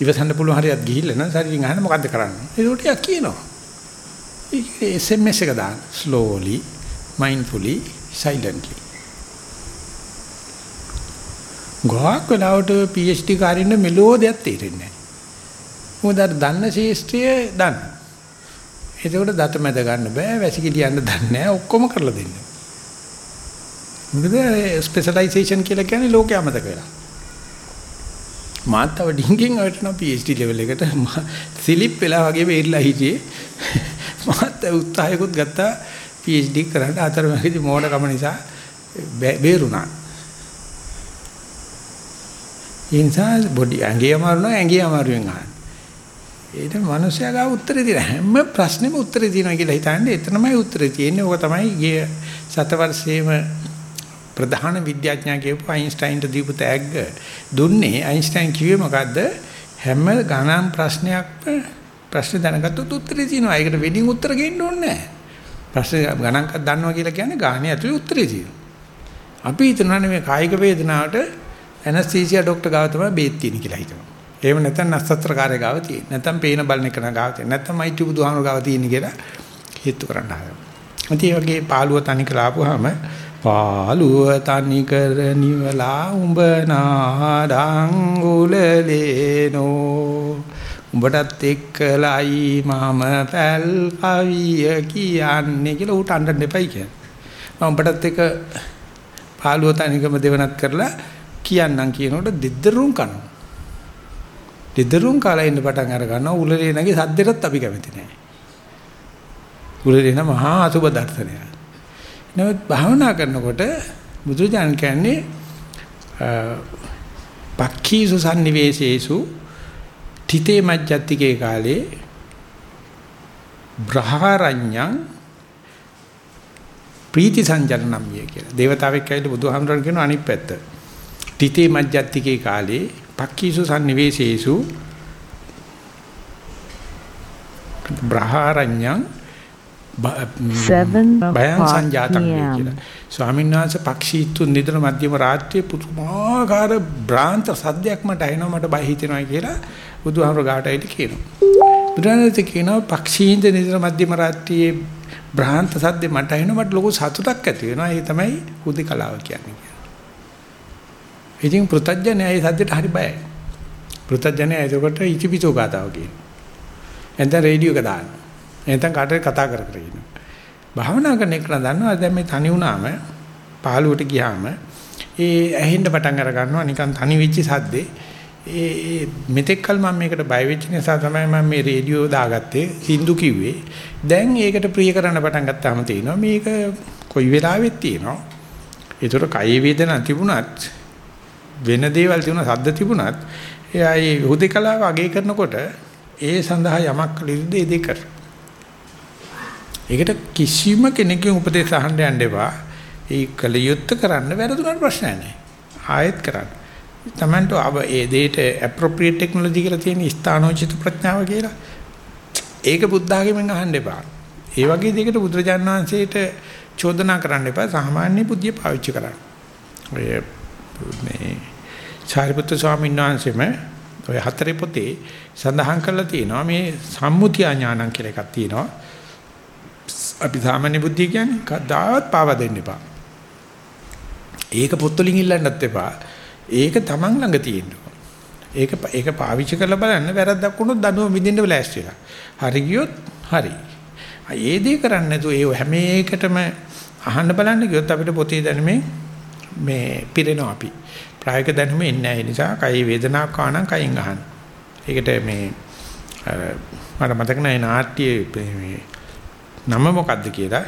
ඉවසන්න පුළුවන් හරියක් ගිහිල්ලා නම් ශරීරයෙන් අහන්න මොකද්ද කරන්නේ? ඒක ටිකක් කියනවා. ඒ SMS එක දාන්න slowly mindfully silently ගොඩක් වෙලාවට PhD කාරින්න මෙලෝ දෙයක් තේරෙන්නේ නැහැ. මොකද අර දන්න ශේෂ්ත්‍රය දන්න. එතකොට දත මැද ගන්න බෑ, වැසිකිලි යන්න දන්නේ නැහැ, ඔක්කොම කරලා දෙන්න. මොකද ස්පෙෂලායිසේෂන් කියලා කියන්නේ ලෝකයේ අමතක වෙලා. මාත් තව ඩිංගින් වටන PhD level එකට සිලිප් වෙලා වගේ වෙරිලා හිටියේ. මාත් උත්සාහයකුත් ගත්තා PhD කරන්න අතරමැදි මෝඩකම නිසා බේරුණා. ඒ නිසා බොඩි ඇඟේ අමාරු නම් ඇඟේ අමාරුවෙන් අහන්න. ඒක මිනිස්සයා ගාව උත්තරේ තියෙන හැම ප්‍රශ්නෙම උත්තරේ තියෙනවා කියලා හිතන්නේ එතනමයි උත්තරේ තියෙන්නේ. ඕක තමයි ගිය සතවර්ෂයේම ප්‍රධාන විද්‍යාඥයා කියපු අයින්ස්ටයින්ට දීපු තෑග්ග දුන්නේ අයින්ස්ටයින් කිව්වේ මොකද්ද? හැම ගණන් ප්‍රශ්නයක්ම ප්‍රශ්න දැනගත්තොත් උත්තරේ තියෙනවා. ඒකට වෙඩින් උත්තර ගේන්න ඕනේ නැහැ. ප්‍රශ්න ගණන්ක් දන්නවා කියලා කියන්නේ ගානේ ඇතුලේ උත්තරේ තියෙනවා. අපි හිතනවා මේ කායික වේදනාවට ඇනස්තීසියා ડોක්ටර් ගාව තමයි බේත් තියෙන්නේ කියලා හිතනවා. එහෙම නැත්නම් නස්සත්‍රකාරය ගාව තියෙන්නේ. නැත්නම් පේන බලන එක ගාව තියෙන්නේ. නැත්නම් මයිටි බුදුහාමුදුර ගාව තියෙන්නේ කියලා හේතු කරන්න හදනවා. ඉතින් වගේ පාළුව තනි කරලා ආපුවාම පාළුව තනි කර නිවලා උඹ නාඩං උලලේනෝ උඹටත් එක්කලයි මම පැල් කවිය කියන්නේ කියලා ඌට අඬන්න එපයි කියන්නේ. මම උඹටත් එක්ක පාළුව තනිකම දෙවනත් කරලා කියන්නම් කියනකොට දෙදරුම් කනවා. දෙදරුම් කාලා ඉන්න පටන් අර ගන්නවා උලලේ නැගේ සද්දෙටත් අපි කැමති නැහැ. උලලේ නම් මහා අසුබ දර්ශනයක්. නමුත් භාවනා කරනකොට බුදුජානක කියන්නේ පක්ඛීසු sannivesesu තිතේ මජ්ජත්තිකේ කාලේ බ්‍රහාරඤ්ඤං ප්‍රීති සංජනනම් විය කියලා. දේවතාවෙක් ඇවිල්ලා බුදුහාමරණ කියන අනිත් පැත්ත. තිතේ මජ්ජත්තිකේ කාලේ පක්ඛීසු sannivesesu බ්‍රහාරඤ්ඤං බයං සංජාතං කියලා. ස්වාමීන් වහන්සේ පක්ෂීතු නිදන මධ්‍යම රාත්‍රියේ පුදුමාකාර බ්‍රාන්ත සද්දයක් මට ඇහෙනවා මට බය හිතෙනවා කියලා බුදුහාමර ගාට ඇවිත් කියනවා. බුදුහාමර කියනවා පක්ෂීන්ද නිදන මධ්‍යම රාත්‍රියේ බ්‍රාන්ත සද්ද මට ඇහෙනවා මට ලොකු සතුටක් ඇති වෙනවා. ඒ තමයි හුදකලාව කියන්නේ. ඉතින් පෘතජ්ජනය ඒ සද්දට හරි බයයි. පෘතජ්ජනය එතකොට ඉතිපිසෝ ගාතාව කියනවා. එතන රේඩියෝ එක දානවා. නැත්නම් කාටද කතා කර කර ඉන්නවා. භාවනා කරන එක දන්නවා දැන් මේ තනි වුණාම පහළුවට ගියාම ඒ ඇහෙන්න පටන් අර ගන්නවා නිකන් තනි වෙච්ච සද්දේ ඒ මෙතෙක්කල් මම මේකට බය වෙච්ච නිසා තමයි මම මේ රේඩියෝ දාගත්තේ සින්දු කිව්වේ දැන් ඒකට ප්‍රිය කරන්න පටන් ගත්තාම තේිනවා මේක කොයි වෙලාවෙත් තියෙනවා ඒතර කය වේදනා තිබුණත් වෙන දේවල් තිබුණා සද්ද තිබුණත් එයා ඒ හුදේකලාව අගය කරනකොට ඒ සඳහා යමක් කළ යුතුද ඒ දෙක කරනවා ඒකට කිසිම කෙනෙකුගේ උපදේශ අහන්න යන්න එපා. ඒ කලියුත් කරන්න වැරදුනට ප්‍රශ්නයක් නැහැ. ආයෙත් කරන්න. Tamanට අව ඒ දෙයට appropriate technology කියලා තියෙන ස්ථානෝචිත ප්‍රඥාව කියලා. ඒක බුද්ධ ආගමෙන් අහන්න එපා. ඒ වගේ දෙයකට බුදුරජාණන් වහන්සේට චෝදනා කරන්න එපා. සාමාන්‍ය බුද්ධිය පාවිච්චි කරන්න. ඔය මේ චාරිපුත්‍ර ස්වාමීන් වහන්සේම ඔය හතරේ පොතේ සඳහන් කරලා තියෙනවා මේ සම්මුතිය ඥානං කියලා එකක් තියෙනවා. අපි සාමාන්‍ය බුද්ධිය කියන්නේ කවදාවත් පාවා දෙන්න එපා. ඒක පොත්වලින් ඉල්ලන්නත් එපා. ඒක Taman ළඟ තියෙන්න ඒක ඒක පාවිච්චි කරලා බලන්න වැරද්දක් වුණොත් දනුව විඳින්න ලෑස්ති වෙලා. හරි ගියොත් හරි. ඒ දේ කරන්නේ නැතුව ඒ හැම එකටම අහන්න බලන්න ගියොත් අපිට පොතේ දැනුමේ මේ පිරෙනවා අපි. ප්‍රායෝගික දැනුම එන්නේ නැහැ. ඒ නිසා කයි වේදනාවක් ආනං කයින් අහන්න. ඒකට මේ මට මතක නැහැ නාට්‍යයේ මේ නම මොකද්ද කියලා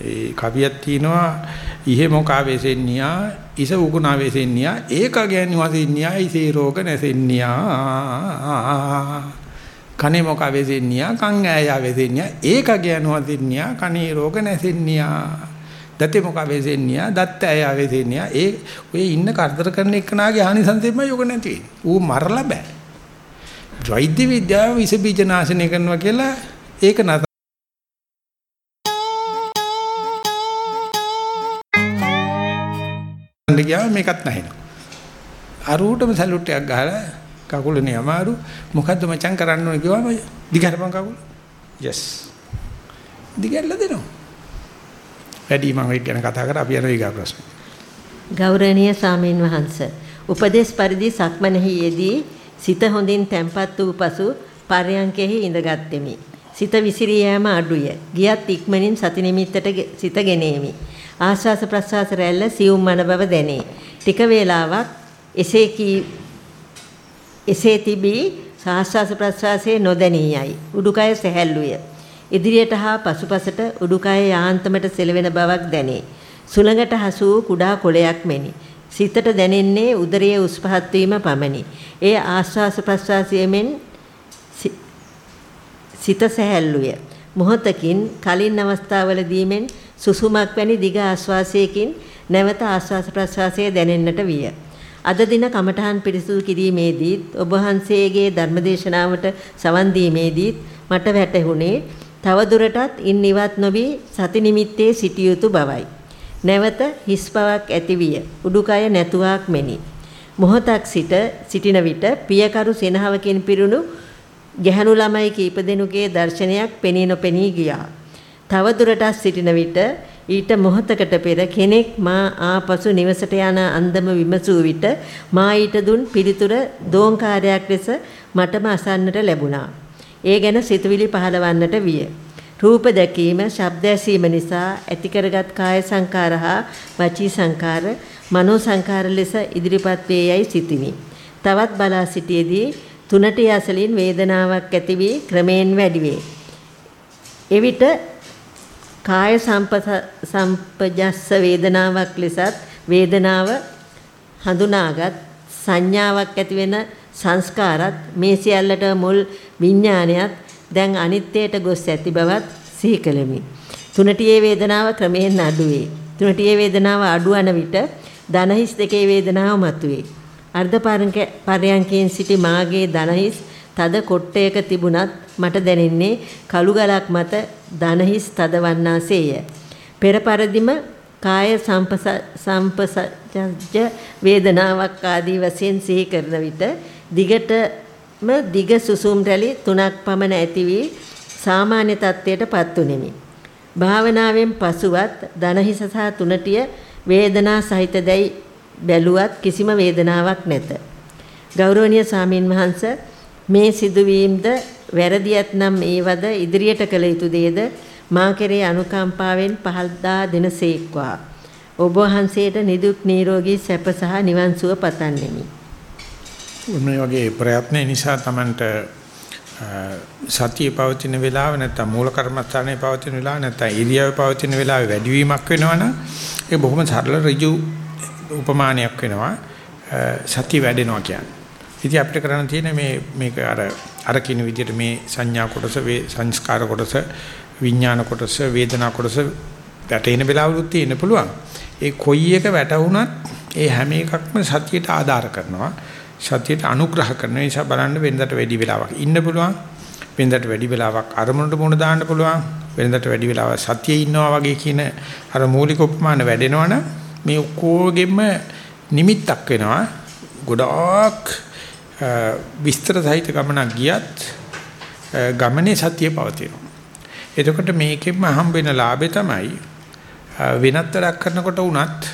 ඒ කවියක් තියෙනවා ඉහෙ මොකා වෙසෙන්නියා ඉස උගුණා වෙසෙන්නියා ඒක ගැන වසෙන්නියා ඉසේ රෝග නැසෙන්නියා කනේ මොකා වෙසෙන්නියා කන් ඈයා වෙසෙන්නියා ඒක ගැන වසෙන්නියා කනේ රෝග නැසෙන්නියා දතේ මොකා වෙසෙන්නියා දත් ඈයා වෙසෙන්නියා ඒ ඔය ඉන්න කරදර කරන එකනාගේ ආනිසංසෙම යෝග නැති ඌ මරලා බෑ වෛද්‍ය විද්‍යාව විස බීජ නාශනය කරනවා කියලා ඒක නත ගියාම මේකත් නැහිනවා. අරූටම සැලුට් එකක් ගහලා කකුලනේ අමාරු මොකද්ද මචං කරන්න ඕනේ කිව්වම දිගහැරපන් කකුල. yes. දිගහැරලා දෙනවා. වැඩි මම ඒක ගැන කතා කරා අපි යන ඊගා ප්‍රශ්න. ගෞරවනීය සාමීන් වහන්ස උපදේශ පරිදි සක්මනෙහි යෙදී සිත හොඳින් තැම්පත් වූ පසු පර්යංකෙහි ඉඳගත්ෙමි. සිත විසිරී යෑම අඩුය. ගියත් ඉක්මනින් සති නිමිත්තට සිත ගෙනේමි. ආශ්වාස ප්‍රශ්වාස රැල්ල සියුම් මන බව දැනේ. ටික වේලාවක් එසේ කී එසේ තිබී ආශ්වාස ප්‍රශ්වාසයේ නොදැනියයි. උඩුකය සැහැල්ලුය. ඉදිරියට හා පසුපසට උඩුකය යාන්තමට සෙලවෙන බවක් දැනේ. සුළඟට හසු වූ කුඩා කොළයක් මෙනි. සිතට දැනෙන්නේ උදරයේ උස් පහත් වීම පමණි. ඒ ආශ්වාස ප්‍රශ්වාසයෙන් සිත සැහැල්ලුය. මොහොතකින් කලින් අවස්ථාවලදී මෙන් සුසුමක් වැනි දිග ආශ්වාසයකින් නැවත ආශ්වාස ප්‍රශ්වාසය දැනෙන්නට විය. අද දින කමඨහන් පිරිසුදු කිරීමේදීත් ඔබ වහන්සේගේ ධර්මදේශනාවට සවන් දීමේදීත් මට වැටහුණේ තව දුරටත් ඉන් ඉවත් නොවි සති නිමිත්තේ සිටිය යුතු බවයි. නැවත හිස් බවක් ඇතිවිය. උඩුකය නැතුවක් මෙනි. මොහොතක් සිට සිටින විට පියකරු සෙනහවකින් පිරුණු ගැහණු ළමයි කීප දෙනෙකුගේ දර්ශනයක් පෙනී නොපෙනී ගියා. තව දුරටත් සිටින විට ඊට මොහොතකට පෙර කෙනෙක් මා ආපසු නිවසට යන අන්දම විමසූ විට මා ඊට දුන් පිළිතුර දෝංකාරයක් ලෙස මටම අසන්නට ලැබුණා. ඒ ගැන සිතුවිලි පහළවන්නට විය. රූප දැකීම, ශබ්ද ඇසීම නිසා ඇති කරගත් කාය සංකාර හා වචී සංකාර, මනෝ සංකාර ලෙස ඉදිරිපත් වේ යයි සිතිමි. තවත් බලා සිටියේදී තුනට යසලින් වේදනාවක් ඇති වී ක්‍රමයෙන් වැඩි වේ. එවිට කාය සම්පජස්ස වේදනාවක් ලෙසත් වේදනාව හඳුනාගත් සංඥාවක් ඇති වෙන සංස්කාරත් මේ සියල්ලට මුල් විඥානයත් දැන් අනිත්‍යයට ගොස් ඇති බවත් සිහි කළෙමි. තුනටියේ වේදනාව ක්‍රමයෙන් අඩුවේ. තුනටියේ වේදනාව අඩුවන විට දනහිස් දෙකේ වේදනාව මතුවේ. අර්ධ පරයන්කයෙන් සිටි මාගේ දනහිස් තද කොට්ටයක තිබුණත් මට දැනෙන්නේ කළු ගලක් මත දනහිස් තදවන්නාසේය. පෙර පරිදිම කාය සම්පසජ්ජ වේදනාවක් ආදී වශයෙන් සිහි කරන විට දිගටම දිග සුසුම් රැලි තුනක් පමණ ඇති වී සාමාන්‍ය තත්ත්වයට පත් වුනිමි. භාවනාවෙන් පසුවත් දනහිස සහ තුනටිය වේදනා සහිත දැයි බැලුවත් කිසිම වේදනාවක් නැත. ගෞරවනීය සාමින් වහන්සේ මේ සිදුවීම්ද වැරදි ඇතනම් ඒවද ඉදිරියට කළ යුතු දේද මා කෙරේ අනුකම්පාවෙන් පහදා දෙනසේක්වා. ඔබ වහන්සේට නිදුක් නිරෝගී සැප සහ නිවන් සුව පතන්නෙමි. මේ වගේ ප්‍රයත්න නිසා Tamanට සතිය පවතින වෙලාව නැත්නම් මූල කර්මස්ථානයේ පවතින වෙලාව නැත්නම් ඉරියව්වේ පවතින වෙලාවේ වැඩිවීමක් වෙනවනම් ඒ බොහොම සරල ඍජු උපමානයක් වෙනවා සතිය වැඩෙනවා කියන්නේ. ඉතින් අපිට කරන්න තියෙන මේ මේක අර අර කියන විදිහට මේ සංඥා කොටස වේ සංස්කාර කොටස විඥාන කොටස වේදනා කොටස වැටෙන වෙලාවලුත් තියෙන්න පුළුවන්. ඒ කොයි එක වැටුණත් ඒ හැම එකක්ම සතියට ආධාර කරනවා. සතියට අනුග්‍රහ කරන නිසා බලන්න වෙනදට වැඩි වෙලාවක් ඉන්න පුළුවන්. වෙනදට වැඩි වෙලාවක් අරමුණට මුණ දාන්න පුළුවන්. වෙනදට වැඩි වෙලාවක් සතියේ ඉන්නවා වගේ කියන අර මූලික උපමාන වැඩෙනවනම් මේ ඔක්කොගෙම නිමිත්තක් වෙනවා. ගොඩාක් විස්තර සහිත ගමනක් ගියත් ගමනේ සතිය පවතිනවා. එතකොට මේකෙන්ම හම්බ වෙන ලාභේ තමයි වෙනත් වැඩක් කරනකොට වුණත්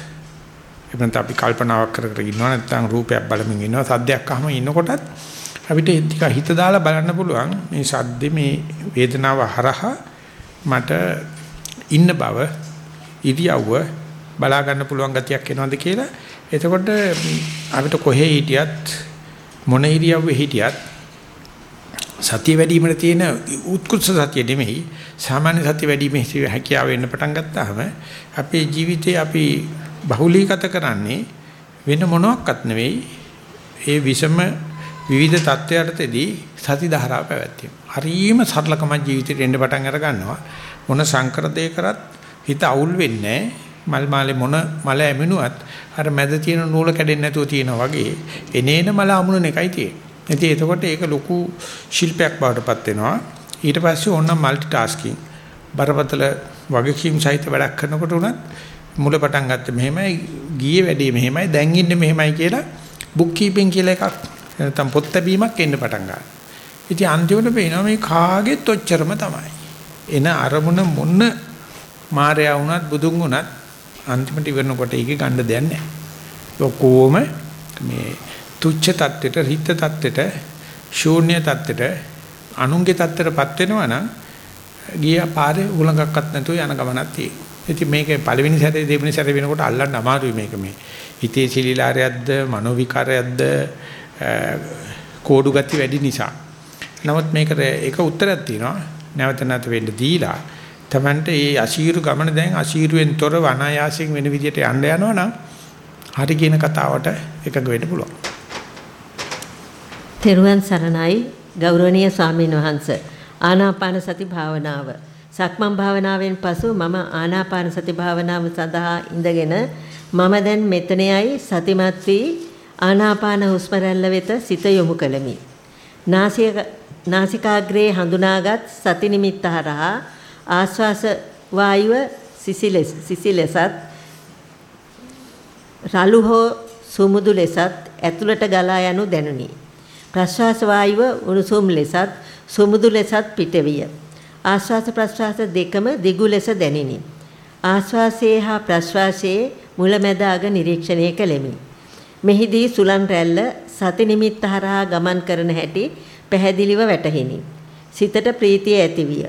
එබන්ත අපි කල්පනාවක් කර කර ඉන්නවා. නැත්නම් රූපයක් බලමින් ඉන්නවා. සද්දයක් අහම ඉන්නකොටත් අපිට ටික හිත දාලා බලන්න පුළුවන්. මේ සද්දේ මේ වේදනාව හරහා මට ඉන්න බව ඉරියව්ව බලා ගන්න පුළුවන් ගතියක් එනවද කියලා. එතකොට අපිට කොහේ හිටියත් මොන ඉරියව්වේ හිටියත් සතිය වැඩිවීමට තියෙන උත්කෘෂ්ඨ සතිය නෙමෙයි. සාමාන්‍ය සතිය වැඩිවීමේ හැකියාව වෙන්න පටන් ගත්තාම අපේ ජීවිතේ අපි බහුලීගත කරන්නේ වෙන මොනවත් නෙවෙයි ඒ විෂම විවිධ தත්වයටදී සති ධාරාව පැවැත්වීම. හරීම සරලකම ජීවිතේට එන්න පටන් අර ගන්නවා. මොන සංකර දෙය කරත් හිත අවුල් වෙන්නේ මල් මාලේ මොන මල ඇමිනුවත් අර මැද තියෙන නූල කැඩෙන්නේ නැතුව තියෙනා වගේ එනේන මල අමුණන එකයි තියෙන්නේ. ඉතින් එතකොට ඒක ලොකු ශිල්පයක් බවටපත් වෙනවා. ඊට පස්සේ ඕනනම් মালටි ටාස්කින් බරපතල වගකීම් සහිත වැඩක් කරනකොට උනත් මුල පටන් ගත්තේ මෙහෙමයි ගියේ වැඩේ මෙහෙමයි දැන් ඉන්නේ මෙහෙමයි කියලා බුක් කීපින් කියලා එකක් නැත්නම් පොත් තැබීමක් එන්න පටන් ගන්නවා. ඉතින් අන්තිමට පේනවා මේ කාගෙත් ඔච්චරම තමයි. එන අරමුණ මොන මායя වුණත් බුදුන් වුණත් අන්තිමට ඉවරනකොට ඒක ගන්න දෙයක් නැහැ. ඔක්කොම මේ තුච්ච தත්ත්වෙට, රිත්ත தත්ත්වෙට, ශූන්‍ය தත්ත්වෙට, අනුන්ගේ தත්ත්වෙටපත් වෙනවා නම් ගියා පාරේ උලඟක්වත් නැතුව යන ගමනක් තියෙනවා. ඉතින් මේකේ පළවෙනි සැරේ දෙවෙනි සැරේ වෙනකොට අල්ලන්න අමාරුයි මේක මේ. හිතේ සිලිලාරයක්ද, මනෝ විකාරයක්ද, කෝඩු ගති වැඩි නිසා. නමුත් මේකට එක උත්තරයක් තියෙනවා. නැවත නැවත වෙන්න දීලා තමන්ට මේ අශීරු ගමන දැන් අශීරුවෙන් තොර වනායාසයෙන් වෙන විදියට යන්න යනවා නම් හරි කියන කතාවට එකඟ වෙන්න පුළුවන්. තෙරුවන් සරණයි ගෞරවනීය ස්වාමීන් වහන්ස ආනාපාන සති භාවනාව සක්මන් භාවනාවෙන් පසු මම ආනාපාන සති භාවනාව සඳහා ඉඳගෙන මම දැන් මෙතනයි සතිමත් වී ආනාපාන හුස්ම රැල්ල වෙත සිත යොමු කළමි. නාසිකාග්‍රේ හඳුනාගත් සති නිමිත්ත හරහා ආශ්වාස වායුව සිසිලෙස සිසිලෙසත් රළු හෝ සුමුදු ලෙසත් ඇතුළට ගලා යනු දැනුනි. ප්‍රශ්වාස වායුව උණුසුම් ලෙසත් සුමුදු ලෙසත් පිටවිය. ආශ්වාස ප්‍රශ්වාස දෙකම දිගු ලෙස දැනිනි. ආශ්වාසයේ හා ප්‍රශ්වාසයේ මුලැමැද අග නිරීක්ෂණය කළෙමි. මෙහිදී සුලන් රැල්ල සති නිමිත්ත හරහා ගමන් කරන හැටි පැහැදිලිව වැටහිනි. සිතට ප්‍රීතිය ඇතිවිය.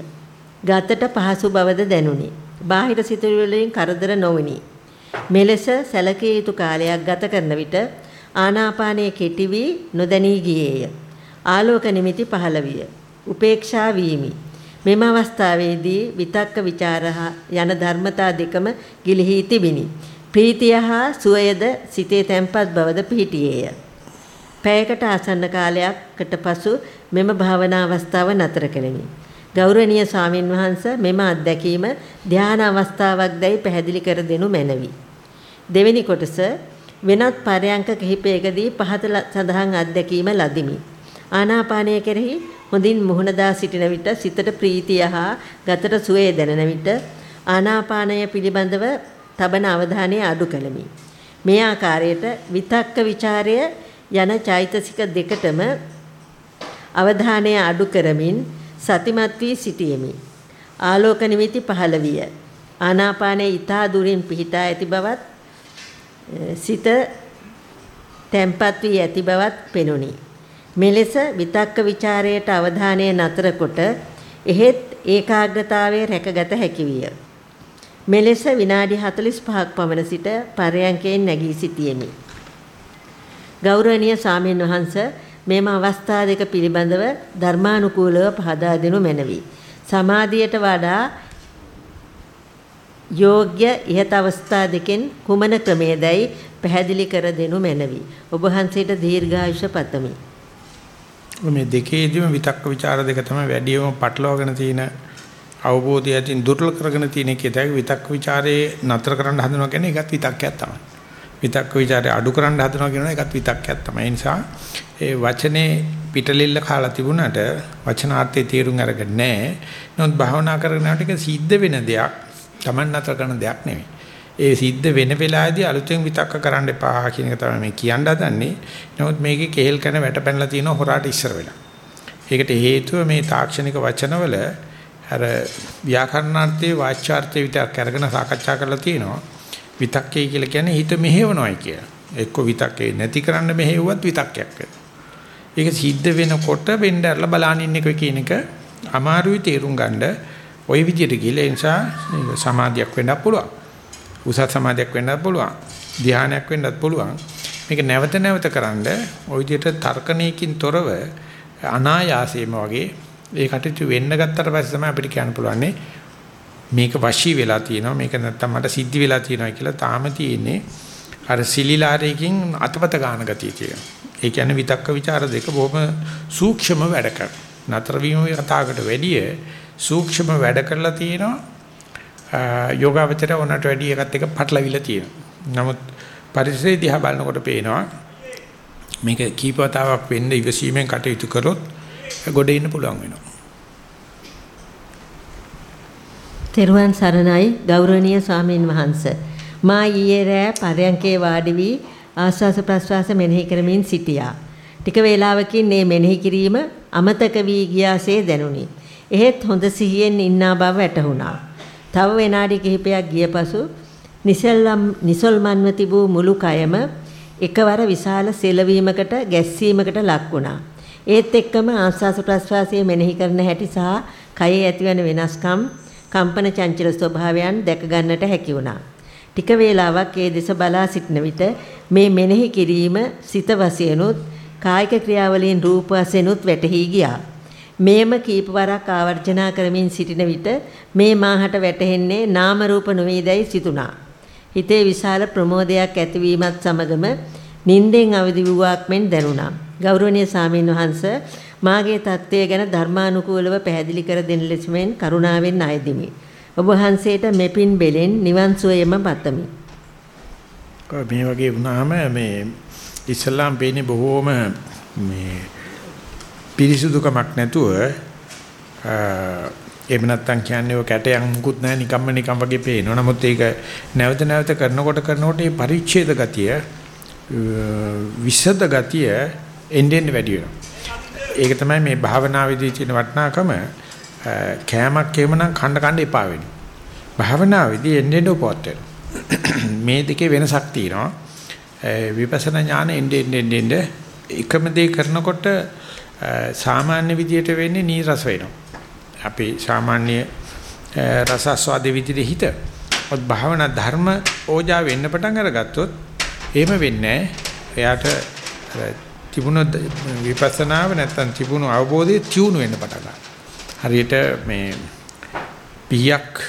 ගතට පහසු බවද දැනුනි. බාහිර සිතුවිලි වලින් කරදර නොවිනි. මෙලෙස සැලකිය යුතු කාලයක් ගත කරන විට ආනාපානයේ කෙටි වී නොදැනී ගියේය. ආලෝක නිමිති පහළ විය. උපේක්ෂා වීමි. මෙම අවස්ථාවේදී විතක්ක ਵਿਚාර යන ධර්මතා දෙකම ගිලිහි තිබිනි. ප්‍රීතිය හා සුවයද සිතේ තැන්පත් බවද පිහිටියේය. පැයකට ආසන්න කාලයකට පසු මෙම භාවනා අවස්ථාව නතර කෙලිමි. ගෞරවනීය ස්වාමින් වහන්සේ මෙම අත්දැකීම ධානා අවස්ථාවක් දැයි පැහැදිලි කර දෙනු මැනවි. දෙවෙනි කොටස වෙනත් පරයන්ක කිහිපයකදී පහත සඳහන් අත්දැකීම ලදිමි. ආනාපානය කෙරෙහි හොඳින් මුහුණ දා සිටින විට සිතට ප්‍රීතිය හා ගතට සුවය දැනෙන විට ආනාපානය පිළිබඳව තබන අවධානය අඩු කළමි. මේ ආකාරයට විතක්ක ਵਿਚාරය යන චෛතසික දෙකටම අවධානය අඩු කරමින් සතිමත් වී සිටියෙමි. ආලෝක නිමිති පහළ විය. ආනාපානයේ ඊතා දුරින් පිහිටා ඇති බවත් සිත තැම්පත් වී ඇති බවත් පෙනුනි. මෙලෙස විතක්ක ਵਿਚාරයට අවධානය නතර කොට එහෙත් ඒකාග්‍රතාවයේ රැකගත හැකි විය. මෙලෙස විනාඩි 45ක් පමණ සිට පරයන්කෙන් නැගී සිටියෙමි. ගෞරවනීය සාමීන් වහන්ස මේම අවස්ථා දෙක පිළිබඳව ධර්මානුකූලව පහදා දෙනු මැනවි. සමාධියට වඩා යෝග්‍ය ඉහත අවස්ථා දෙකෙන් කුමන ක්‍රමයේදයි පැහැදිලි කර දෙනු මැනවි. ඔබ වහන්සේට දීර්ඝායුෂ පතමි. මේ දෙකේදීම විතක්ක ਵਿਚාර දෙක තමයි වැඩිම පටලවාගෙන තියෙන අවබෝධය ඇතින් දුර්වල කරගෙන තියෙන එකේ තමයි විතක්ක ਵਿਚාරේ නතර කරන්න හදනවා කියන්නේ ඒකත් විතක්කයක් තමයි. විතක්ක ਵਿਚාරේ අඩු කරන්න හදනවා කියනවා ඒකත් විතක්කයක් තමයි. ඒ නිසා ඒ වචනේ පිටලෙල්ල කාලා තිබුණාට වචනාර්ථයේ තේරුම් අරගෙන නැහැ. නමුත් භාවනා කරගෙන යනකොට ඒක සිද්ධ වෙන දෙයක්. Taman නතර කරන දෙයක් නෙවෙයි. ඒ සිද්ධ වෙන වෙලාවේදී අලුතෙන් විතක්ක කරන්න එපා කියන එක තමයි මේ කියන්න හදන්නේ. නමුත් මේකේ කෙහෙල් කන වැටපැනලා තියෙන හොරාට ඉස්සර වෙලා. ඒකට හේතුව මේ තාක්ෂණික වචනවල අර ව්‍යාකරණාර්ථයේ වාචාර්ථයේ විතක් අරගෙන සාකච්ඡා කරලා තියෙනවා. විතක්කේ කියලා කියන්නේ හිත මෙහෙවනොයි කියලා. එක්ක විතක්කේ නැති කරන්න මෙහෙවුවත් විතක්කයක් වෙනවා. ඒක සිද්ධ වෙනකොට වෙnderලා බලන ඉන්න එක කියන එක අමාරුයි තේරුම් ගන්න. ওই විදිහට ගිහලා ඒ නිසා සමාධියක් වෙන්නත් පුළුවන්. උසස් සමාධියක් වෙන්නත් පුළුවන්. ධානයක් වෙන්නත් පුළුවන්. මේක නැවත නැවත කරන්ඩ ওই විදිහට තර්කණයකින් තොරව අනායාසයෙන්ම වගේ ඒ කටයුතු වෙන්න ගත්තට පස්සේ තමයි අපිට කියන්න පුළුවන් මේක වශී වෙලා තියෙනවා මේක නැත්තම් මට සිද්ධි වෙලා තියෙනවා කියලා තාම තියෙන්නේ අර සිලිලාරයකින් අතපත ගන්න ගතිය තියෙනවා. ඒ කියන්නේ විතක්ක ਵਿਚාර දෙක බොහොම සූක්ෂම වැඩ කරනවා. නතර වීම කතාවකට වැඩිය සූක්ෂම වැඩ කරලා තියෙනවා යෝගාවචර උනට වැඩි එකත් එක පටලවිලා තියෙනවා. නමුත් පරිසරය දිහා බලනකොට පේනවා මේක කීපවතාවක් වෙන්න ඉවසීමෙන් කටයුතු කරොත් ගොඩ ඉන්න පුළුවන් වෙනවා. තෙරුවන් සරණයි ගෞරවනීය ස්වාමින් වහන්සේ. මා ඊයේ රෑ පරයන්කේ වාඩි වී ආස්වාස ප්‍රස්වාස මෙනෙහි කරමින් සිටියා. ටික වේලාවකින් මේ මෙනෙහි කිරීම අමතක වී ගියාසේ දැනුනි. එහෙත් හොඳ සිහියෙන් ඉන්නා බව වැටහුණා. තව විනාඩි කිහිපයක් ගිය පසු නිසල්ලම් නිසල්මන්ව තිබූ මුළු කයම එකවර විශාල සෙලවීමකට ගැස්සීමකට ලක් වුණා. ඒත් එක්කම ආස්වාස ප්‍රස්වාසයේ මෙනෙහි කරන හැටි සහ කයේ ඇතිවන වෙනස්කම් කම්පන චංචල ස්වභාවයන් දැක ගන්නට හැකි වුණා. ටික වේලාවක් ඒ දෙස බලා සිටන විට මේ මෙනෙහි කිරීම සිත වශයෙන්ුත් කායික ක්‍රියාවලින් රූප වශයෙන්ුත් වැටහි ගියා. මේම කීප වරක් ආවර්ජනා කරමින් සිටින විට මේ මාහට වැටහෙන්නේ නාම රූප නොවේදයි සිතුණා. හිතේ විශාල ප්‍රමෝදයක් ඇතිවීමත් සමගම නින්දෙන් අවදි වූවක් මෙන් දැනුණා. ගෞරවනීය සාමීන් වහන්ස මාගේ தත්ත්වය ගැන ධර්මානුකූලව පැහැදිලි කර දෙන ලෙස මෙන් කරුණාවෙන් ආයදිමි. ඔබ වහන්සේට මෙපින් බෙලෙන් නිවන් සුවයම පතමි. මේ වගේ වුණාම මේ ඉස්ලාම් පේන්නේ බොහෝම මේ පිරිසුදුකමක් නැතුව එහෙම නැත්තම් කියන්නේ ඔය කැටයන් මුකුත් නැහැ නිකම්ම නිකම් වගේ පේනවා. නමුත් ඒක නැවත නැවත කරනකොට කරනකොට මේ පරිච්ඡේද ගතිය විසද ගතිය එන්නෙන් වැඩි වෙනවා. ඒක තමයි මේ භාවනාවේදී තියෙන වටිනාකම කෑමක් එහෙමනම් කන්න කන්න එපා වෙන්නේ. භාවනාවේදී එන්නෙන් උපවත් මේ දෙකේ වෙනසක් තියෙනවා. විපස්සනා ඥාන එන්නේ එන්නේ එකම දේ කරනකොට සාමාන්‍ය විදියට වෙන්නේ නීරස වෙනවා. අපේ සාමාන්‍ය රසස්වාද විදියට හිත. ඔත් භාවනා ධර්ම ඕජා වෙන්න පටන් අරගත්තොත් එහෙම වෙන්නේ එයාට තිබුණ විපස්සනාව නැත්තම් තිබුණ අවබෝධය තියුණු වෙන්න පටන් හරියට මේ පියක්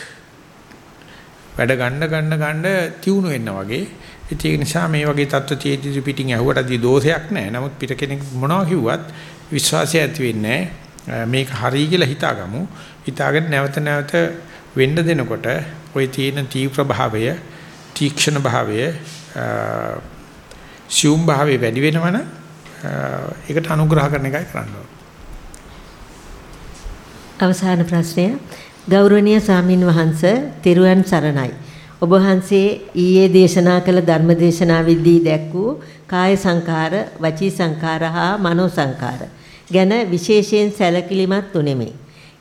වැඩ ගන්න ගන්න ගන්න තියුණු වෙන්න වගේ ඒක නිසා මේ වගේ தත්ත්ව චේතිසු පිටින් ඇහුවටදී දෝෂයක් නැහැ. නමුත් පිට කෙනෙක් මොනවා කිව්වත් විශ්වාසය ඇති වෙන්නේ මේක හරි කියලා හිතාගමු. හිතාගෙන නැවත නැවත වෙන්න දෙනකොට ওই තියෙන තීව්‍ර භාවය, තීක්ෂණ භාවය, සියුම් භාවය වැඩි වෙනවනම් ඒකට අනුග්‍රහ කරන එකයි කරන්න ඕනේ. අවසාන ප්‍රශ්නය ගෞරවනීය සාමින් වහන්ස තෙරුවන් සරණයි. ඔබ වහන්සේ ඊයේ දේශනා කළ ධර්ම දේශනාවෙදී දැක් වූ කාය සංකාර, වචී සංකාර හා මනෝ සංකාර ගැන විශේෂයෙන් සැලකිලිමත් උනේමි.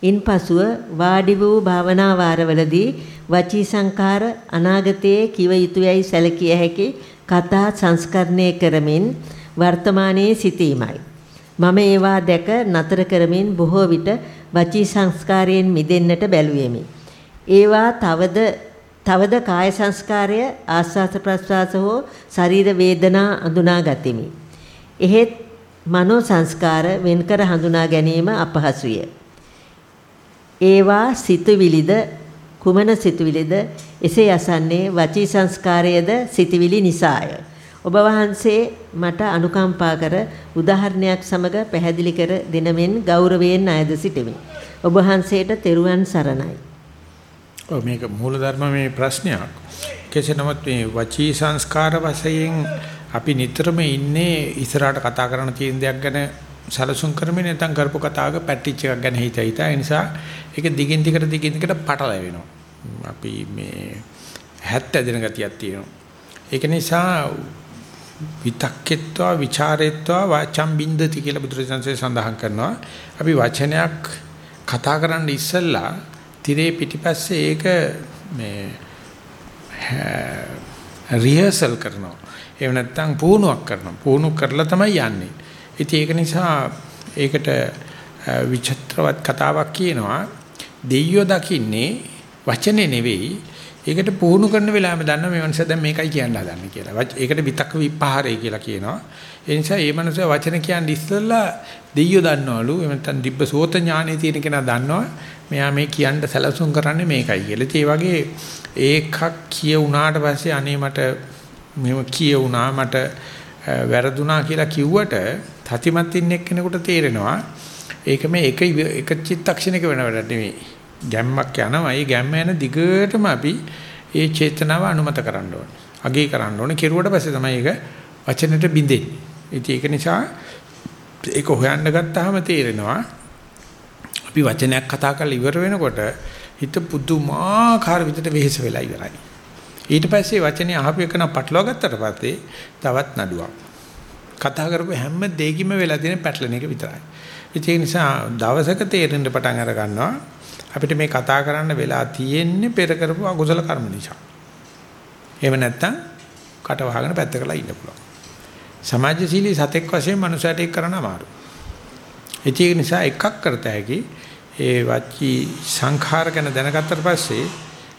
ඉන්පසුව වාඩි වූ භාවනා වාරවලදී වචී සංකාර අනාගතයේ කිව යුතුයයි සැලකිය හැකි කතා සංස්කරණය කරමින් වර්තමානයේ සිටීමයි. මම ඒවා දැක නතර කරමින් බොහෝ විට වචී සංස්කාරයෙන් මිදෙන්නට බැලුවෙමි. ඒවා තවද තවද කාය සංස්කාරය ආස්වාස ප්‍රස්වාස හෝ ශරීර වේදනා අඳුනා ගතිමි. එහෙත් මනෝ සංස්කාර වෙන්කර හඳුනා ගැනීම අපහසුය. ඒවා සිතුවිලිද කුමන සිතුවිලිද එසේ අසන්නේ වචී සංස්කාරයේද සිතුවිලි නිසාය. ඔබ වහන්සේ මට අනුකම්පා කර උදාහරණයක් සමග පැහැදිලි කර දෙනමෙන් ගෞරවයෙන් අයද සිටිමි. ඔබ වහන්සේට තෙරුවන් සරණයි. ඔව් මේක මූලධර්මයේ ප්‍රශ්නයක්. කෙසේ නමුත් මේ වචී සංස්කාර වශයෙන් අපි නිතරම ඉන්නේ ඉස්සරහට කතා කරන තියෙන දෙයක් ගැන සැලසුම් කරමින් නැත්නම් කරපු කතාවක පැටිච් එකක් ගැන හිත හිත ඒ නිසා ඒක දිගින් දිගට දිගින් දිගට පටලැවෙනවා. අපි මේ හැත් ඇදෙන ගතියක් තියෙනවා. ඒක නිසා විතක්කෙත්වා ਵਿਚාරෙත්වා වාචම් බින්දති කියලා බුදුරජාණන්සේ සඳහන් කරනවා. අපි වචනයක් කතා කරන්න ඉස්සෙල්ලා tire පිටිපස්සේ ඒක මේ රිහර්සල් කරනවා. එහෙම නැත්නම් පුහුණුවක් කරනවා. පුහුණු කරලා තමයි යන්නේ. ඉතින් ඒක නිසා ඒකට විචිත්‍රවත් කතාවක් කියනවා. දෙයියෝ දකින්නේ වචනේ නෙවෙයි. ඒකට පුහුණු කරන වෙලාවෙම දන්නවා මේ මනුස්සයා දැන් මේකයි කියන්න හදන්නේ කියලා. ඒකට විතක්ක විපහාරය කියලා කියනවා. ඒ නිසා මේ මනුස්සයා වචන කියන්නේ ඉස්සෙල්ලා දෙයියෝ දන්නවලු. එහෙම නැත්නම් දිබ්බ සෝත ඥානෙ තියෙන කෙනා දන්නවා. මෙයා මේ කියන්න සැලසුම් කරන්නේ මේකයි කියලා. ඒ වගේ ඒකක් කියුණාට පස්සේ අනේ මට මෙහෙම කියුණා මට වැරදුනා කියලා කිව්වට තතිමත් ඉන්න එක්කෙනෙකුට තේරෙනවා ඒක මේ එක එක චිත්තක්ෂණයක වෙන වැඩක් නෙමෙයි. ගැම්මක් යනවා. ඒ ගැම්ම යන දිගටම අපි ඒ චේතනාව අනුමත කරන්න ඕනේ. අගේ කරන්න ඕනේ. කෙරුවට පස්සේ තමයි ඒක වචනෙට බින්දෙන්නේ. ඉතින් ඒක නිසා ඒක හොයන්න ගත්තාම තේරෙනවා අපි වචනයක් කතා කරලා ඉවර වෙනකොට හිත පුදුමාකාර විදිහට වෙහෙස වෙලා ඉවරයි. ඊට පස්සේ වචනේ අහපු එකන පටලවා ගත්තට පස්සේ තවත් නඩුවක්. කතා කරපු හැම දෙයකින්ම වෙලා තියෙන පැටලෙන එක විතරයි. ඒ නිසා දවසක තේරෙන්න පටන් අර ගන්නවා අපිට මේ කතා කරන්න වෙලා තියෙන්නේ පෙර කරපු අකුසල කර්ම නිසා. එහෙම නැත්තම් කට වහගෙන පැත්තකලා ඉන්න පුළුවන්. සමාජශීලී සතෙක් වශයෙන් මනුස්සයට ඒක කරන්න අමාරුයි. ඒක නිසා එකක් කරත හැකි ඒ වචී සංඛාර ගැන දැනගත්තට පස්සේ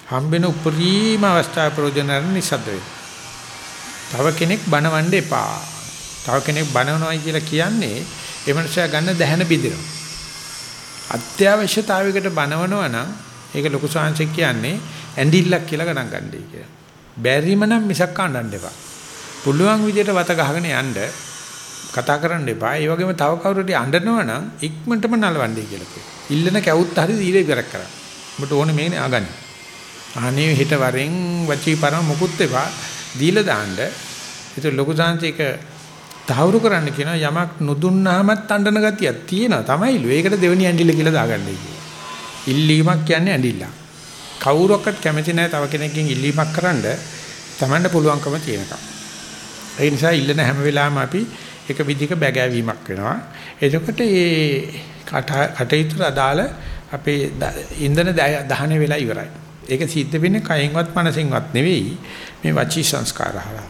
හම්බෙන උපරිම අවස්ථාව ප්‍රයෝජනරන නිසද්ද තව කෙනෙක් බනවන්න එපා. තව කෙනෙක් බනවනවයි කියලා කියන්නේ ඒ මනුස්සයා ගන්න දැහැන බිඳිනවා. අත්‍යවශ්‍යතාවයකට බනවනවා නම් ඒක ලොකු සංසෙක් කියන්නේ ඇඬිල්ලක් කියලා ගණන් ගන්නයි කියලා. බැරිම නම් මිසක් කාණ්ඩන්න එපා. පුළුවන් විදිහට වත ගහගෙන යන්න කතා කරන්න එපා. ඒ වගේම තව කවුරුහරි අඬනවා නම් ඉක්මනටම නලවන්නයි කියලා කියනවා. ඉල්ලන කැවුත් හරි දීලා ඉවරක් කරන්න. ඔබට ඕනේ මේනේ ආගන්න. අනේ හිට වරෙන් වචී පරම මුකුත් එපා දීලා දාන්න. ඒක ලොකු සංසේක තහවුරු කරන්න කියන යමක් නොදුන්නාමත් අඬන ගතියක් තියෙනවා තමයිලු. ඒකට දෙවෙනි ඇඬිල්ල කියලා දාගන්නයි කියන්නේ. ඉල්ලීමක් කියන්නේ ඇඬිල්ල. කවුරක්වත් කැමති නැහැ තව කෙනෙක්ගෙන් ඉල්ලීමක් කරන්න තමන්ට පුළුවන්කම තියෙනකම්. ඒ නිසා ඉල්ලන හැම වෙලාවෙම අපි එක විදිහක බැගෑවීමක් වෙනවා. එතකොට මේ කටයුතු අදාළ අපේ ඉන්ධන දහන වෙලා ඉවරයි. ඒක සිද්ධ වෙන්නේ කයෙන්වත් මනසෙන්වත් නෙවෙයි මේ වචී සංස්කාර හරහා.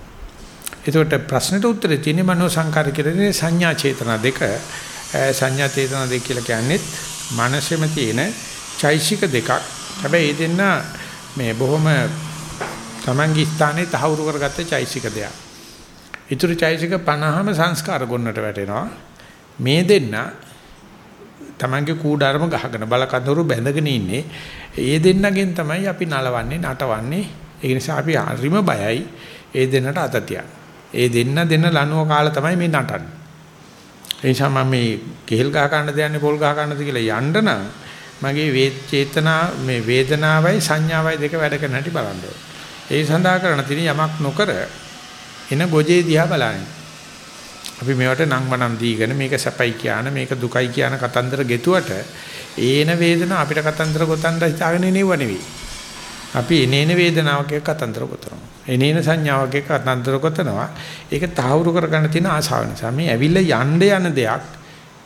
එතකොට ප්‍රශ්නෙට උත්තරේ තියෙන්නේ මනෝ සංකාර කියලා සංඥා චේතනා දෙක සංඥා චේතනා දෙක කියලා කියන්නේ මනසෙම තියෙන චෛසික දෙකක් හැබැයි ඒ දෙන්න මේ බොහොම තමන්ගේ ස්ථානේ තහවුරු කරගත්ත චෛසික දෙයක්. ඊටු චෛසික 50ම සංස්කාර ගොන්නට වැටෙනවා. මේ දෙන්න තමන්ගේ කූඩාරම ගහගෙන බලකඳුරු බැඳගෙන ඉන්නේ. ඒ දෙන්නගෙන් තමයි අපි නලවන්නේ නටවන්නේ. ඒ නිසා අපි හරිම බයයි ඒ දෙන්නට අත ඒ දෙන්න දෙන්න ලනුව කාලා තමයි මේ නටන්නේ. ඒ නිසා මම මේ කෙහෙල් ගහ ගන්න දෙන්නේ පොල් ගහ ගන්නද කියලා යන්න නම් මගේ වේ චේතනා මේ වේදනාවයි සංඥාවයි දෙක වැඩ කරන හැටි බලන්න ඒ සඳහා කරන තියෙන යමක් නොකර එන ගොජේ දිහා බලන්නේ. අපි මේවට නම් වනම් දීගෙන මේක සැපයි කියන මේක දුකයි කියන කතන්දර ගෙතුවට ඒන වේදනාව අපිට කතන්දර ගොතන්න හිතාගෙන නෙවෙව නෙවෙයි. අපි එනේන වේදනාවක කතන්දර ගොතනවා. එනේන සංඥාවක කතන්දර ගොතනවා. ඒක තහවුරු කරගන්න තියෙන ආශාව නිසා මේ ඇවිල්ලා යන්න යන දෙයක්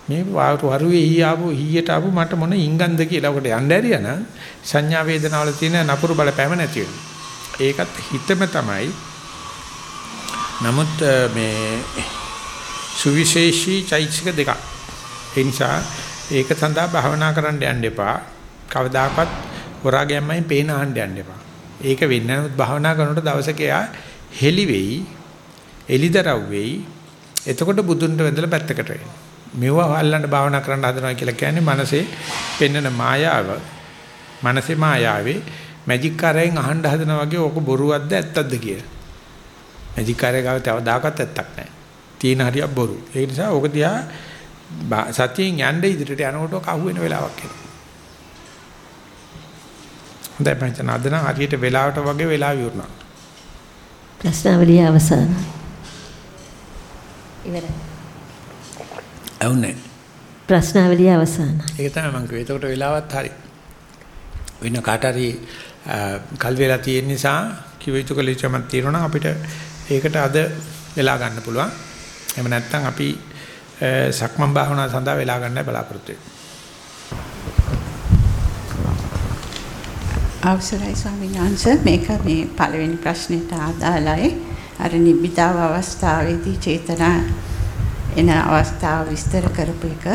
මේ වරුවේ හී ආපු හීයට ආපු මට මොන ඉංගන්ද කියලා ඔකට යන්න ඇරියා සංඥා වේදනාවල තියෙන නපුරු බලපෑම නැති ඒකත් හිතම තමයි. නමුත් මේ සුවිශේෂී චෛතසික දෙකක්. ඒ නිසා ඒක සඳහා භාවනා කරන්න යන්න එපා. කවදාකවත් හොරාගෑම්මෙන් පේන අහන්න යන්න එපා. ඒක වෙන්නේ නැහැ. භාවනා කරනකොට දවසක යා හෙලි වෙයි, එලිදරව් වෙයි. එතකොට බුදුන්ට වැදලා පැත්තකට වෙනවා. මෙවුව අල්ලන්න භාවනා කරන්න හදනවා කියලා කියන්නේ මනසේ පෙන්වන මායාව. මනසේ මායාවේ මැජික් කාරයෙන් අහන්න හදනවා වගේ ඕක බොරුවක්ද ඇත්තක්ද කියලා. මැජික් කාරය ගාව තව දායකත් ඇත්තක් නැහැ. තියෙන හරියක් බොරු. ඒ නිසා ඕක දිහා සතියෙන් යන්න ඉදිරියට යනකොට කහුව වෙන වෙලාවක් එනවා. හොඳයි මම අද නම් හරියට වෙලාවට වගේ වෙලා විවුණා. ප්‍රශ්නාවලිය අවසానයි. ඉවරයි. අවුනේ. ප්‍රශ්නාවලිය අවසానයි. ඒක තමයි මම කිව්වේ. එතකොට වෙලාවත් හරි. වෙන කාට හරි කල් වෙලා තියෙන නිසා කිව යුතු කළ යුතුමක් තියෙනවා අපිට ඒකට අද වෙලා ගන්න පුළුවන්. එහෙම නැත්නම් අපි සක්මන් භාවනාව සඳහා වෙලා ගන්නයි බලාපොරොත්තු වෙන්නේ. අවසරයි ස්වාමීන් වහන්සේ මේක මේ පළවෙනි ප්‍රශ්නෙට අදාළයි අර නිබ්බිදාව අවස්ථාවේදී චේතනා එන අවස්ථාව විස්තර කරපු එක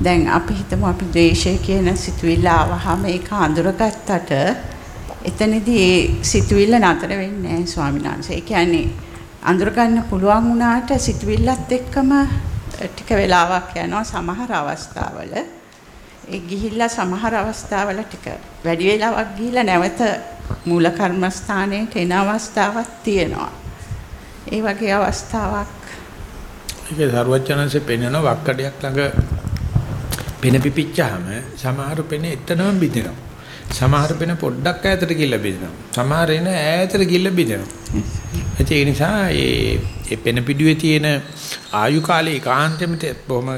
දැන් අපි හිතමු අපි ද්වේෂය කියන සිතුවිල්ල ආවහම ඒක අඳුරගත්තට එතනදී ඒ සිතුවිල්ල නතර වෙන්නේ නැහැ ස්වාමීන් වහන්සේ. ඒ කියන්නේ අඳුර ගන්න පුළුවන් වුණාට සිතුවිල්ලත් එක්කම ටික වෙලාවක් යනවා සමහර අවස්ථාවල. ඒ ගිහිල්ලා සමහර අවස්ථාවල ටික වැඩි වෙලාවක් ගිහිල්ලා නැවත මූල කර්මස්ථානයට එන අවස්ථාවක් තියෙනවා. ඒ වගේ අවස්ථාවක් ඒක සරුවචනanse පෙන්වන වක්කඩයක් ළඟ පෙන පිපිච්චාම සමහර පෙන එතනම බිඳිනවා. සමහර පෙන පොඩ්ඩක් ඈතට ගිහිල්ලා බිඳිනවා. සමහර එන ඈතට ගිහිල්ලා බිඳිනවා. ඒ නිසා ඒ ඒ පෙන පිඩුවේ තියෙන ආයු කාලේ ඒකාන්තෙම බොහොම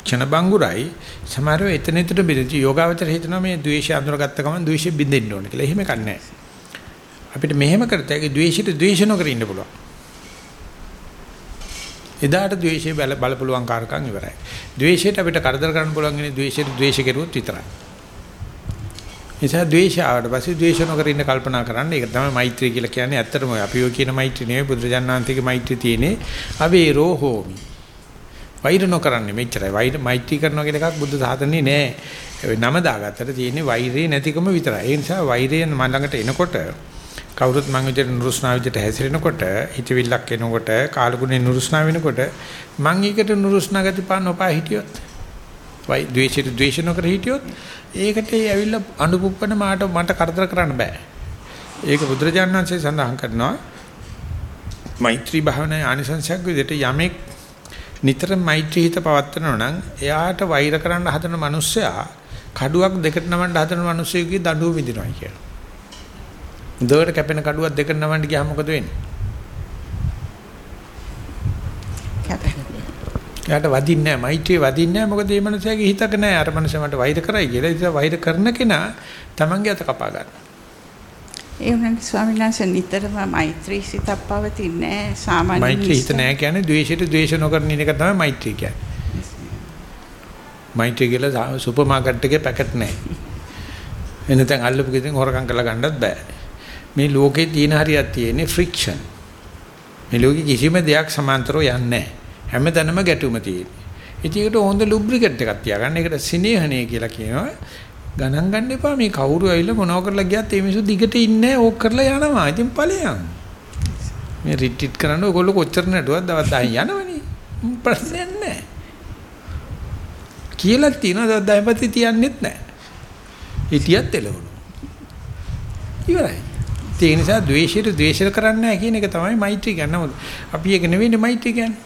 ක්ෂණ බංගුරයි සමහරව එතන එතන බෙදෙච්ච යෝගාවචර හිතනවා මේ ද්වේෂය අඳුරගත්ත ගමන් ද්වේෂෙ බින්දෙන්න ඕන කියලා. එහෙම කන්නේ අපිට මෙහෙම කරත් ඒකේ ද්වේෂෙට ද්වේෂ නොකර ඉන්න පුළුවන්. එදාට ද්වේෂය බල බලපුලුවන් කාරකම් ඉවරයි. ද්වේෂයට අපිට කරදර කරන්න පුළුවන් ඉන්නේ ද්වේෂයට ද්වේෂ කෙරුවොත් විතරයි. නිසා ද්වේෂය ආවට පස්සේ ද්වේෂ නොකර ඉන්න කල්පනා කරන්න. ඒක තමයි මෛත්‍රිය කියලා කියන්නේ. ඇත්තටම අපි ඔය කියන මෛත්‍රිය නෙවෙයි බුදුරජාණන්තිගේ මෛත්‍රිය තියෙන්නේ. අවේරෝ හෝමි. වෛර නොකරන්නේ මෙච්චරයි. වෛර මෛත්‍රී කරනවා කියන එකක් බුද්ධ සාධනේ නෑ. නම දාගත්තට තියෙන්නේ වෛරේ නැතිකම විතරයි. ඒ නිසා වෛරයෙන් මම ළඟට එනකොට කවුරුත් මං විදිහට නුරුස්නා විදිහට හැසිරෙනකොට හිතවිල්ලක් එනකොට කාලගුණේ නුරුස්නා වෙනකොට මං ඒකට නුරුස්නා ගති පාන නොපා හිටියොත් වයි ද්වේෂයට ද්වේෂ නොකර හිටියොත් ඒකට ඇවිල්ලා අනුපුප්පන මාට මට කරදර කරන්න බෑ. ඒක බුදුරජාණන් වහන්සේ සඳහන් කරනවා මෛත්‍රී භාවනාවේ ආනිසංසයක් විදිහට යමෙක් නිතර මෛත්‍රී හිත පවත්වනවා නම් එයාට වෛර කරන්න හදන මිනිස්සයා කඩුවක් දෙකට නමන්න හදන මිනිස්සෙකුගේ දඬුවම විඳිනවා කියලා. දොරට කැපෙන කඩුවක් දෙකට නමන්න ගියාම මොකද වෙන්නේ? එයාට වදින්නේ නැහැ මෛත්‍රිය වදින්නේ නැහැ මොකද මේ මනුස්සයාගේ හිතක නැහැ අර මනුස්සයා මට වෛර කරයි කියලා. ඒ වෛර කරන කෙනා තමන්ගේ අත කපා ගන්නවා. ඒ වුණාට ස්වාමීන් වහන්සේ නිතරම මෛත්‍රී සිතක් පවතින්නේ සාමාන්‍ය මෛත්‍රී හිත නැහැ කියන්නේ ද්වේෂයට ද්වේෂ නොකරන එක තමයි මෛත්‍රී කියන්නේ. මෛත්‍රී කියලා සුපර් මාකට් එකේ පැකට් නැහැ. එනතෙන් අල්ලපු ගෙදරින් හොරකම් කරලා ගන්නත් බෑ. මේ ලෝකේ තියෙන හරියක් තියෙන්නේ ෆ්‍රික්ෂන්. මේ ලෝකේ කිසිම දෙයක් සමාන්තරව යන්නේ නැහැ. හැමතැනම ගැටුම තියෙන්නේ. ඉතින් ඒකට හොඳ ලුබ්‍රිකට් එකක් තියාගන්න. ඒකට සිනේහණය කියලා කියනවා. ගණන් ගන්න එපා මේ කවුරු ඇවිල්ලා මොනව කරලා ගියත් මේ මිනිස්සු දිගට ඉන්නේ ඕක කරලා යනවා. ඉතින් ඵලයන්. මේ රිට්‍රීට් කරන්න ඔයගොල්ලෝ කොච්චර නටුවත් දවස් 10 යනවනේ. ප්‍රශ්නයක් නැහැ. කියලා තියෙනවා දවස් 10 පැති තියන්නෙත් නැහැ. හිටියත් එළවලු. ඉවරයි. ඒ නිසා ද්වේෂයට ද්වේෂ කරන්නේ නැහැ කියන එක තමයි මෛත්‍රී කියන්නේ. අපි ඒක නෙවෙයිනේ මෛත්‍රී කියන්නේ.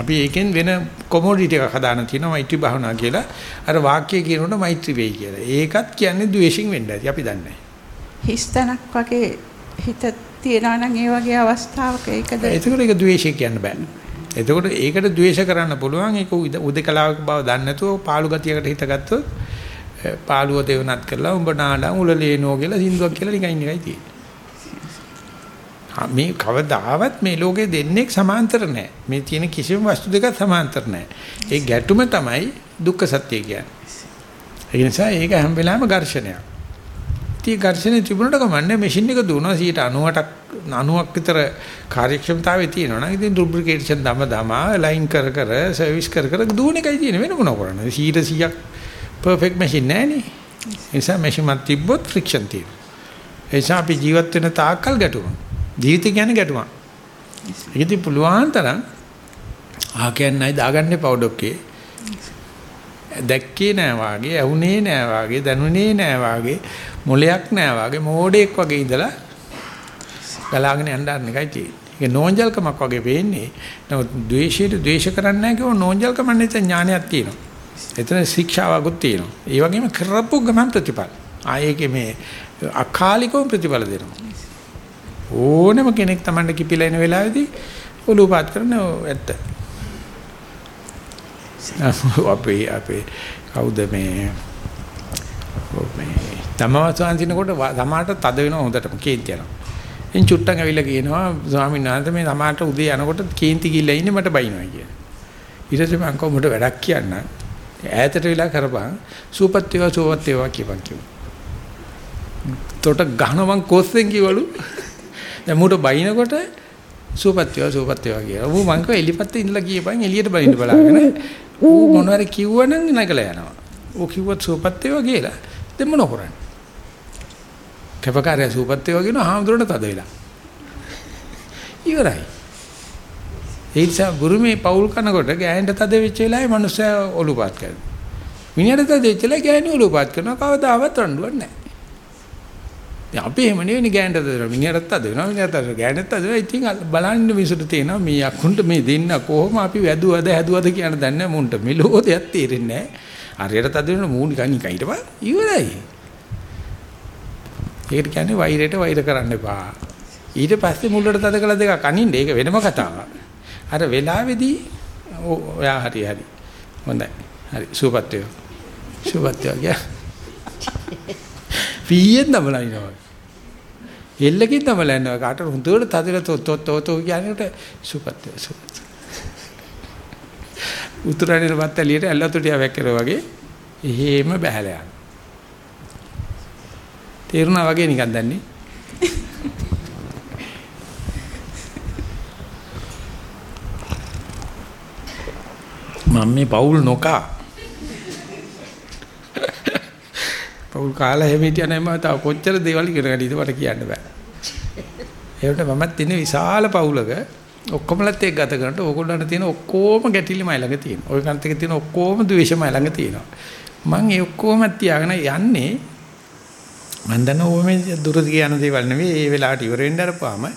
අපි ඒකෙන් වෙන කොමෝඩිටි එකක් හදාන තියෙනවා මෛත්‍රී භාවනා කියලා. අර වාක්‍ය කියනකොට මෛත්‍රී වෙයි කියලා. ඒකත් කියන්නේ ද්වේෂින් වෙන්න ඇති. අපි දන්නේ නැහැ. හිස්තනක් වගේ හිත තියනවා නම් ඒ වගේ අවස්ථාවක ඒකද එතකොට ඒක ද්වේෂය කියන්න බෑ. එතකොට ඒකට ද්වේෂ කරන්න පුළුවන් ඒක උදේකලාවක බව දන්නේ නැතුව පාළු ගතියකට හිතගත්තොත් පාළුව දෙවනත් කරලා උඹ නාඩම් උලලේනෝ කියලා සින්දුවක් කියලා නිකන් එකයි තියෙන්නේ. මේ කවදාවත් මේ ලෝකේ දෙන්නේ සමාන්තර නැහැ. මේ තියෙන කිසිම වස්තු දෙකක් සමාන්තර නැහැ. ඒ ගැටුම තමයි දුක්ඛ සත්‍ය කියන්නේ. ඒ නිසා ඒක හැම වෙලාවෙම ඝර්ෂණයක්. ඉතින් ඝර්ෂණේ තිබුණට කමන්නේ මැෂින් එක දුවනවා 98ක් 90ක් විතර කාර්යක්ෂමතාවය තියෙනවා නම් ඉතින් රුබ්‍රිකේෂන් දම දමා ලයින් කර කර සර්විස් කර කර දුවන එකයි තියෙන්නේ වෙන මොනව කරන්නේ 100ක් පර්ෆෙක්ට් මැෂින් නෑනේ ඒ නිසා මැෂින් මත තිබ්බොත් ෆ්‍රික්ෂන් තියෙනවා ඒ නිසා අපි ජීවත් වෙන තාක්කල් ගැටුමක් ජීවිතය කියන්නේ ගැටුමක් ඒකදී පුළුවන් තරම් ආ කියන්නේ දාගන්න පවුඩොක්කේ දැක්කේ නෑ වාගේ ඇහුනේ නෑ වාගේ දැනුනේ නෑ වාගේ මොලයක් නෑ වාගේ මෝඩෙක් වගේ ඉඳලා ගලාගෙන යන්න ගන්න එකයි තියෙන්නේ. ඒක නෝන්ජල්කමක් වගේ වෙන්නේ. නමුත් ද්වේෂයට ද්වේෂ කරන්නේ නැහැ කියව නෝන්ජල්කම නැත්නම් ඥානයක් තියෙනවා. එතන ශික්ෂාවකුත් තියෙනවා. ඒ වගේම කරපු ගමන් ප්‍රතිඵල. ආයේකේ මේ අකාලිකව ප්‍රතිඵල දෙනවා. ඕනම කෙනෙක් Tamanda කිපිලා එන වෙලාවේදී ඔලුපාත් කරන ඇත්ත. අපේ අපේ කවුද මේ මේ තමවසාන්තිනකොට සමාහට තද වෙනවා හොඳටම කේන්ති යනවා. එන් චුට්ටන් ඇවිල්ලා කියනවා ස්වාමීන් වහන්සේ මේ සමාහට උදේ යනකොට කේන්ති ගිල්ලා ඉන්නේ මට බයිනවා කියලා. ඊට පස්සේ මම කොහොමද වැඩක් කියන්න ඈතට වෙලා කරපන් සූපත් වේවා සූපත් වේවා කියපන් කිව්වා. තොට ගහනවන් කොස්සෙන් කිවලු. දැන් මූට බයිනකොට සූපත් වේවා සූපත් වේවා කියලා. ඌ මං කව එලිපත්තේ ඉඳලා ගියපන් එළියට බලින්න බලාගෙන ඌ මොනවාරි කිව්වනම් නැගලා යනවා. ඌ කිව්වත් සූපත් වේවා කියලා. දැන් මොන කරන්නේ? කැපකාරය සූපත් වේවා කියන හාමුදුරන්ට තද වෙලා. ඉවරයි. ඒ නිසා ගුරුමේ පෞල් කනකොට ගෑනට තද වෙච්ච වෙලාවේ මනුස්සයා ඔලුපාත් කරනවා. මිනිහට තද වෙච්ච වෙලාවේ ගෑණි ඔලුපාත් කරනවා කවදාවත් රණ්ඩුවක් නැහැ. දැන් අපි එහෙම නෙවෙයි ගෑනට තද වෙනවා. මිනිහට තද වෙනවා. මිනිහට තද ගෑනට තද වෙනවා. ඉතින් බලන්න මිනිසුන්ට තේනවා මේ අකුන්ට මේ දෙන්න කොහොම අපි වැදුවද හැදුවද කියන දන්නේ නැහැ මුන්ට. මෙලෝදයක් තේරෙන්නේ නැහැ. හරියට තද වෙන මූ නිකන් නිකන් හිටපන්. ඉවරයි. ඒකට කියන්නේ වෛරයට වෛර කරන්න එපා. ඊට පස්සේ මුල්ලට තද කළ දෙකක් අනින්න ඒක වෙනම කතාවක්. අර වෙලාවේදී ඔයා හරි හරි. හොඳයි. හරි සුවපත් වේවා. සුවපත් වේවා. පීයෙන් දමලා ඉනවා. එල්ලකින් දමලා ඉනවා. කාට හුදුවට තදලා තොත් තොත් තොත් කියනකොට සුවපත් වේවා. සුවපත්. උතුරන්නේ වත්තලියට ඇල්ලතුටිය වැක්කලා වගේ එහෙම බහැලා යනවා. තේරුණා වගේ නිකන් දැන්නේ. මම මේ පවුල් නොකා. පවුල් කාලා හැම හිටියා නෑ මම තව කොච්චර දේවල් ඉගෙන ගන්නද මට කියන්න බෑ. ඒකට මමත් ඉන්නේ විශාල පවුලක ඔක්කොමලත් එක්ක ගත කරනකොට ඕගොල්ලන්ට තියෙන ඔක්කොම ගැටිලි මයි ළඟ තියෙනවා. ඔය කන්ට එක තියෙන ඔක්කොම ද්වේෂ මයි ළඟ තියෙනවා. මම ඒ ඔක්කොම තියාගෙන යන්නේ මම දන්න ඕමේ දුරදි කියන දේවල් නෙවෙයි ඒ වෙලාවට ඉවර වෙන්න අරපුවාම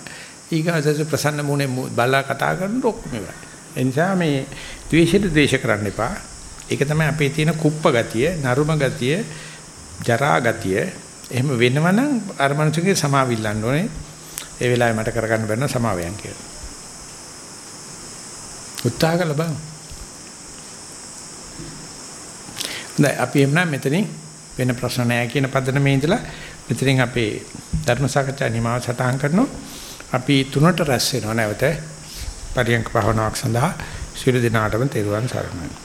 ඊගාසස ප්‍රසන්න මුනේ බලා කතා කරනකොට ඔක්කොම ඉවරයි. ඒ නිසා මේ ද්වේෂෙට ද්වේෂ කරන්න එපා. ඒක තමයි අපේ තියෙන කුප්ප ගතිය, නරුම ගතිය, ජරා ගතිය. එහෙම වෙනවනම් අර මනුස්සගේ සමාවිල්ලන්න ඕනේ. ඒ වෙලාවේ මට කරගන්න බැන්න සමාවයන් කියලා. උත්සාහ කළ බලමු. දැන් අපි එන්නම් මෙතනින් වෙන ප්‍රශ්න නැහැ කියන පදනමේ ඉඳලා මෙතනින් අපේ ධර්ම සාකච්ඡා නිමාව සටහන් කරනවා. අපි තුනට රැස් වෙනවා නැවත පරියන්ක භාවනාවක් සඳහා ශිරු දිනාටම තෙරුවන් සරණයි.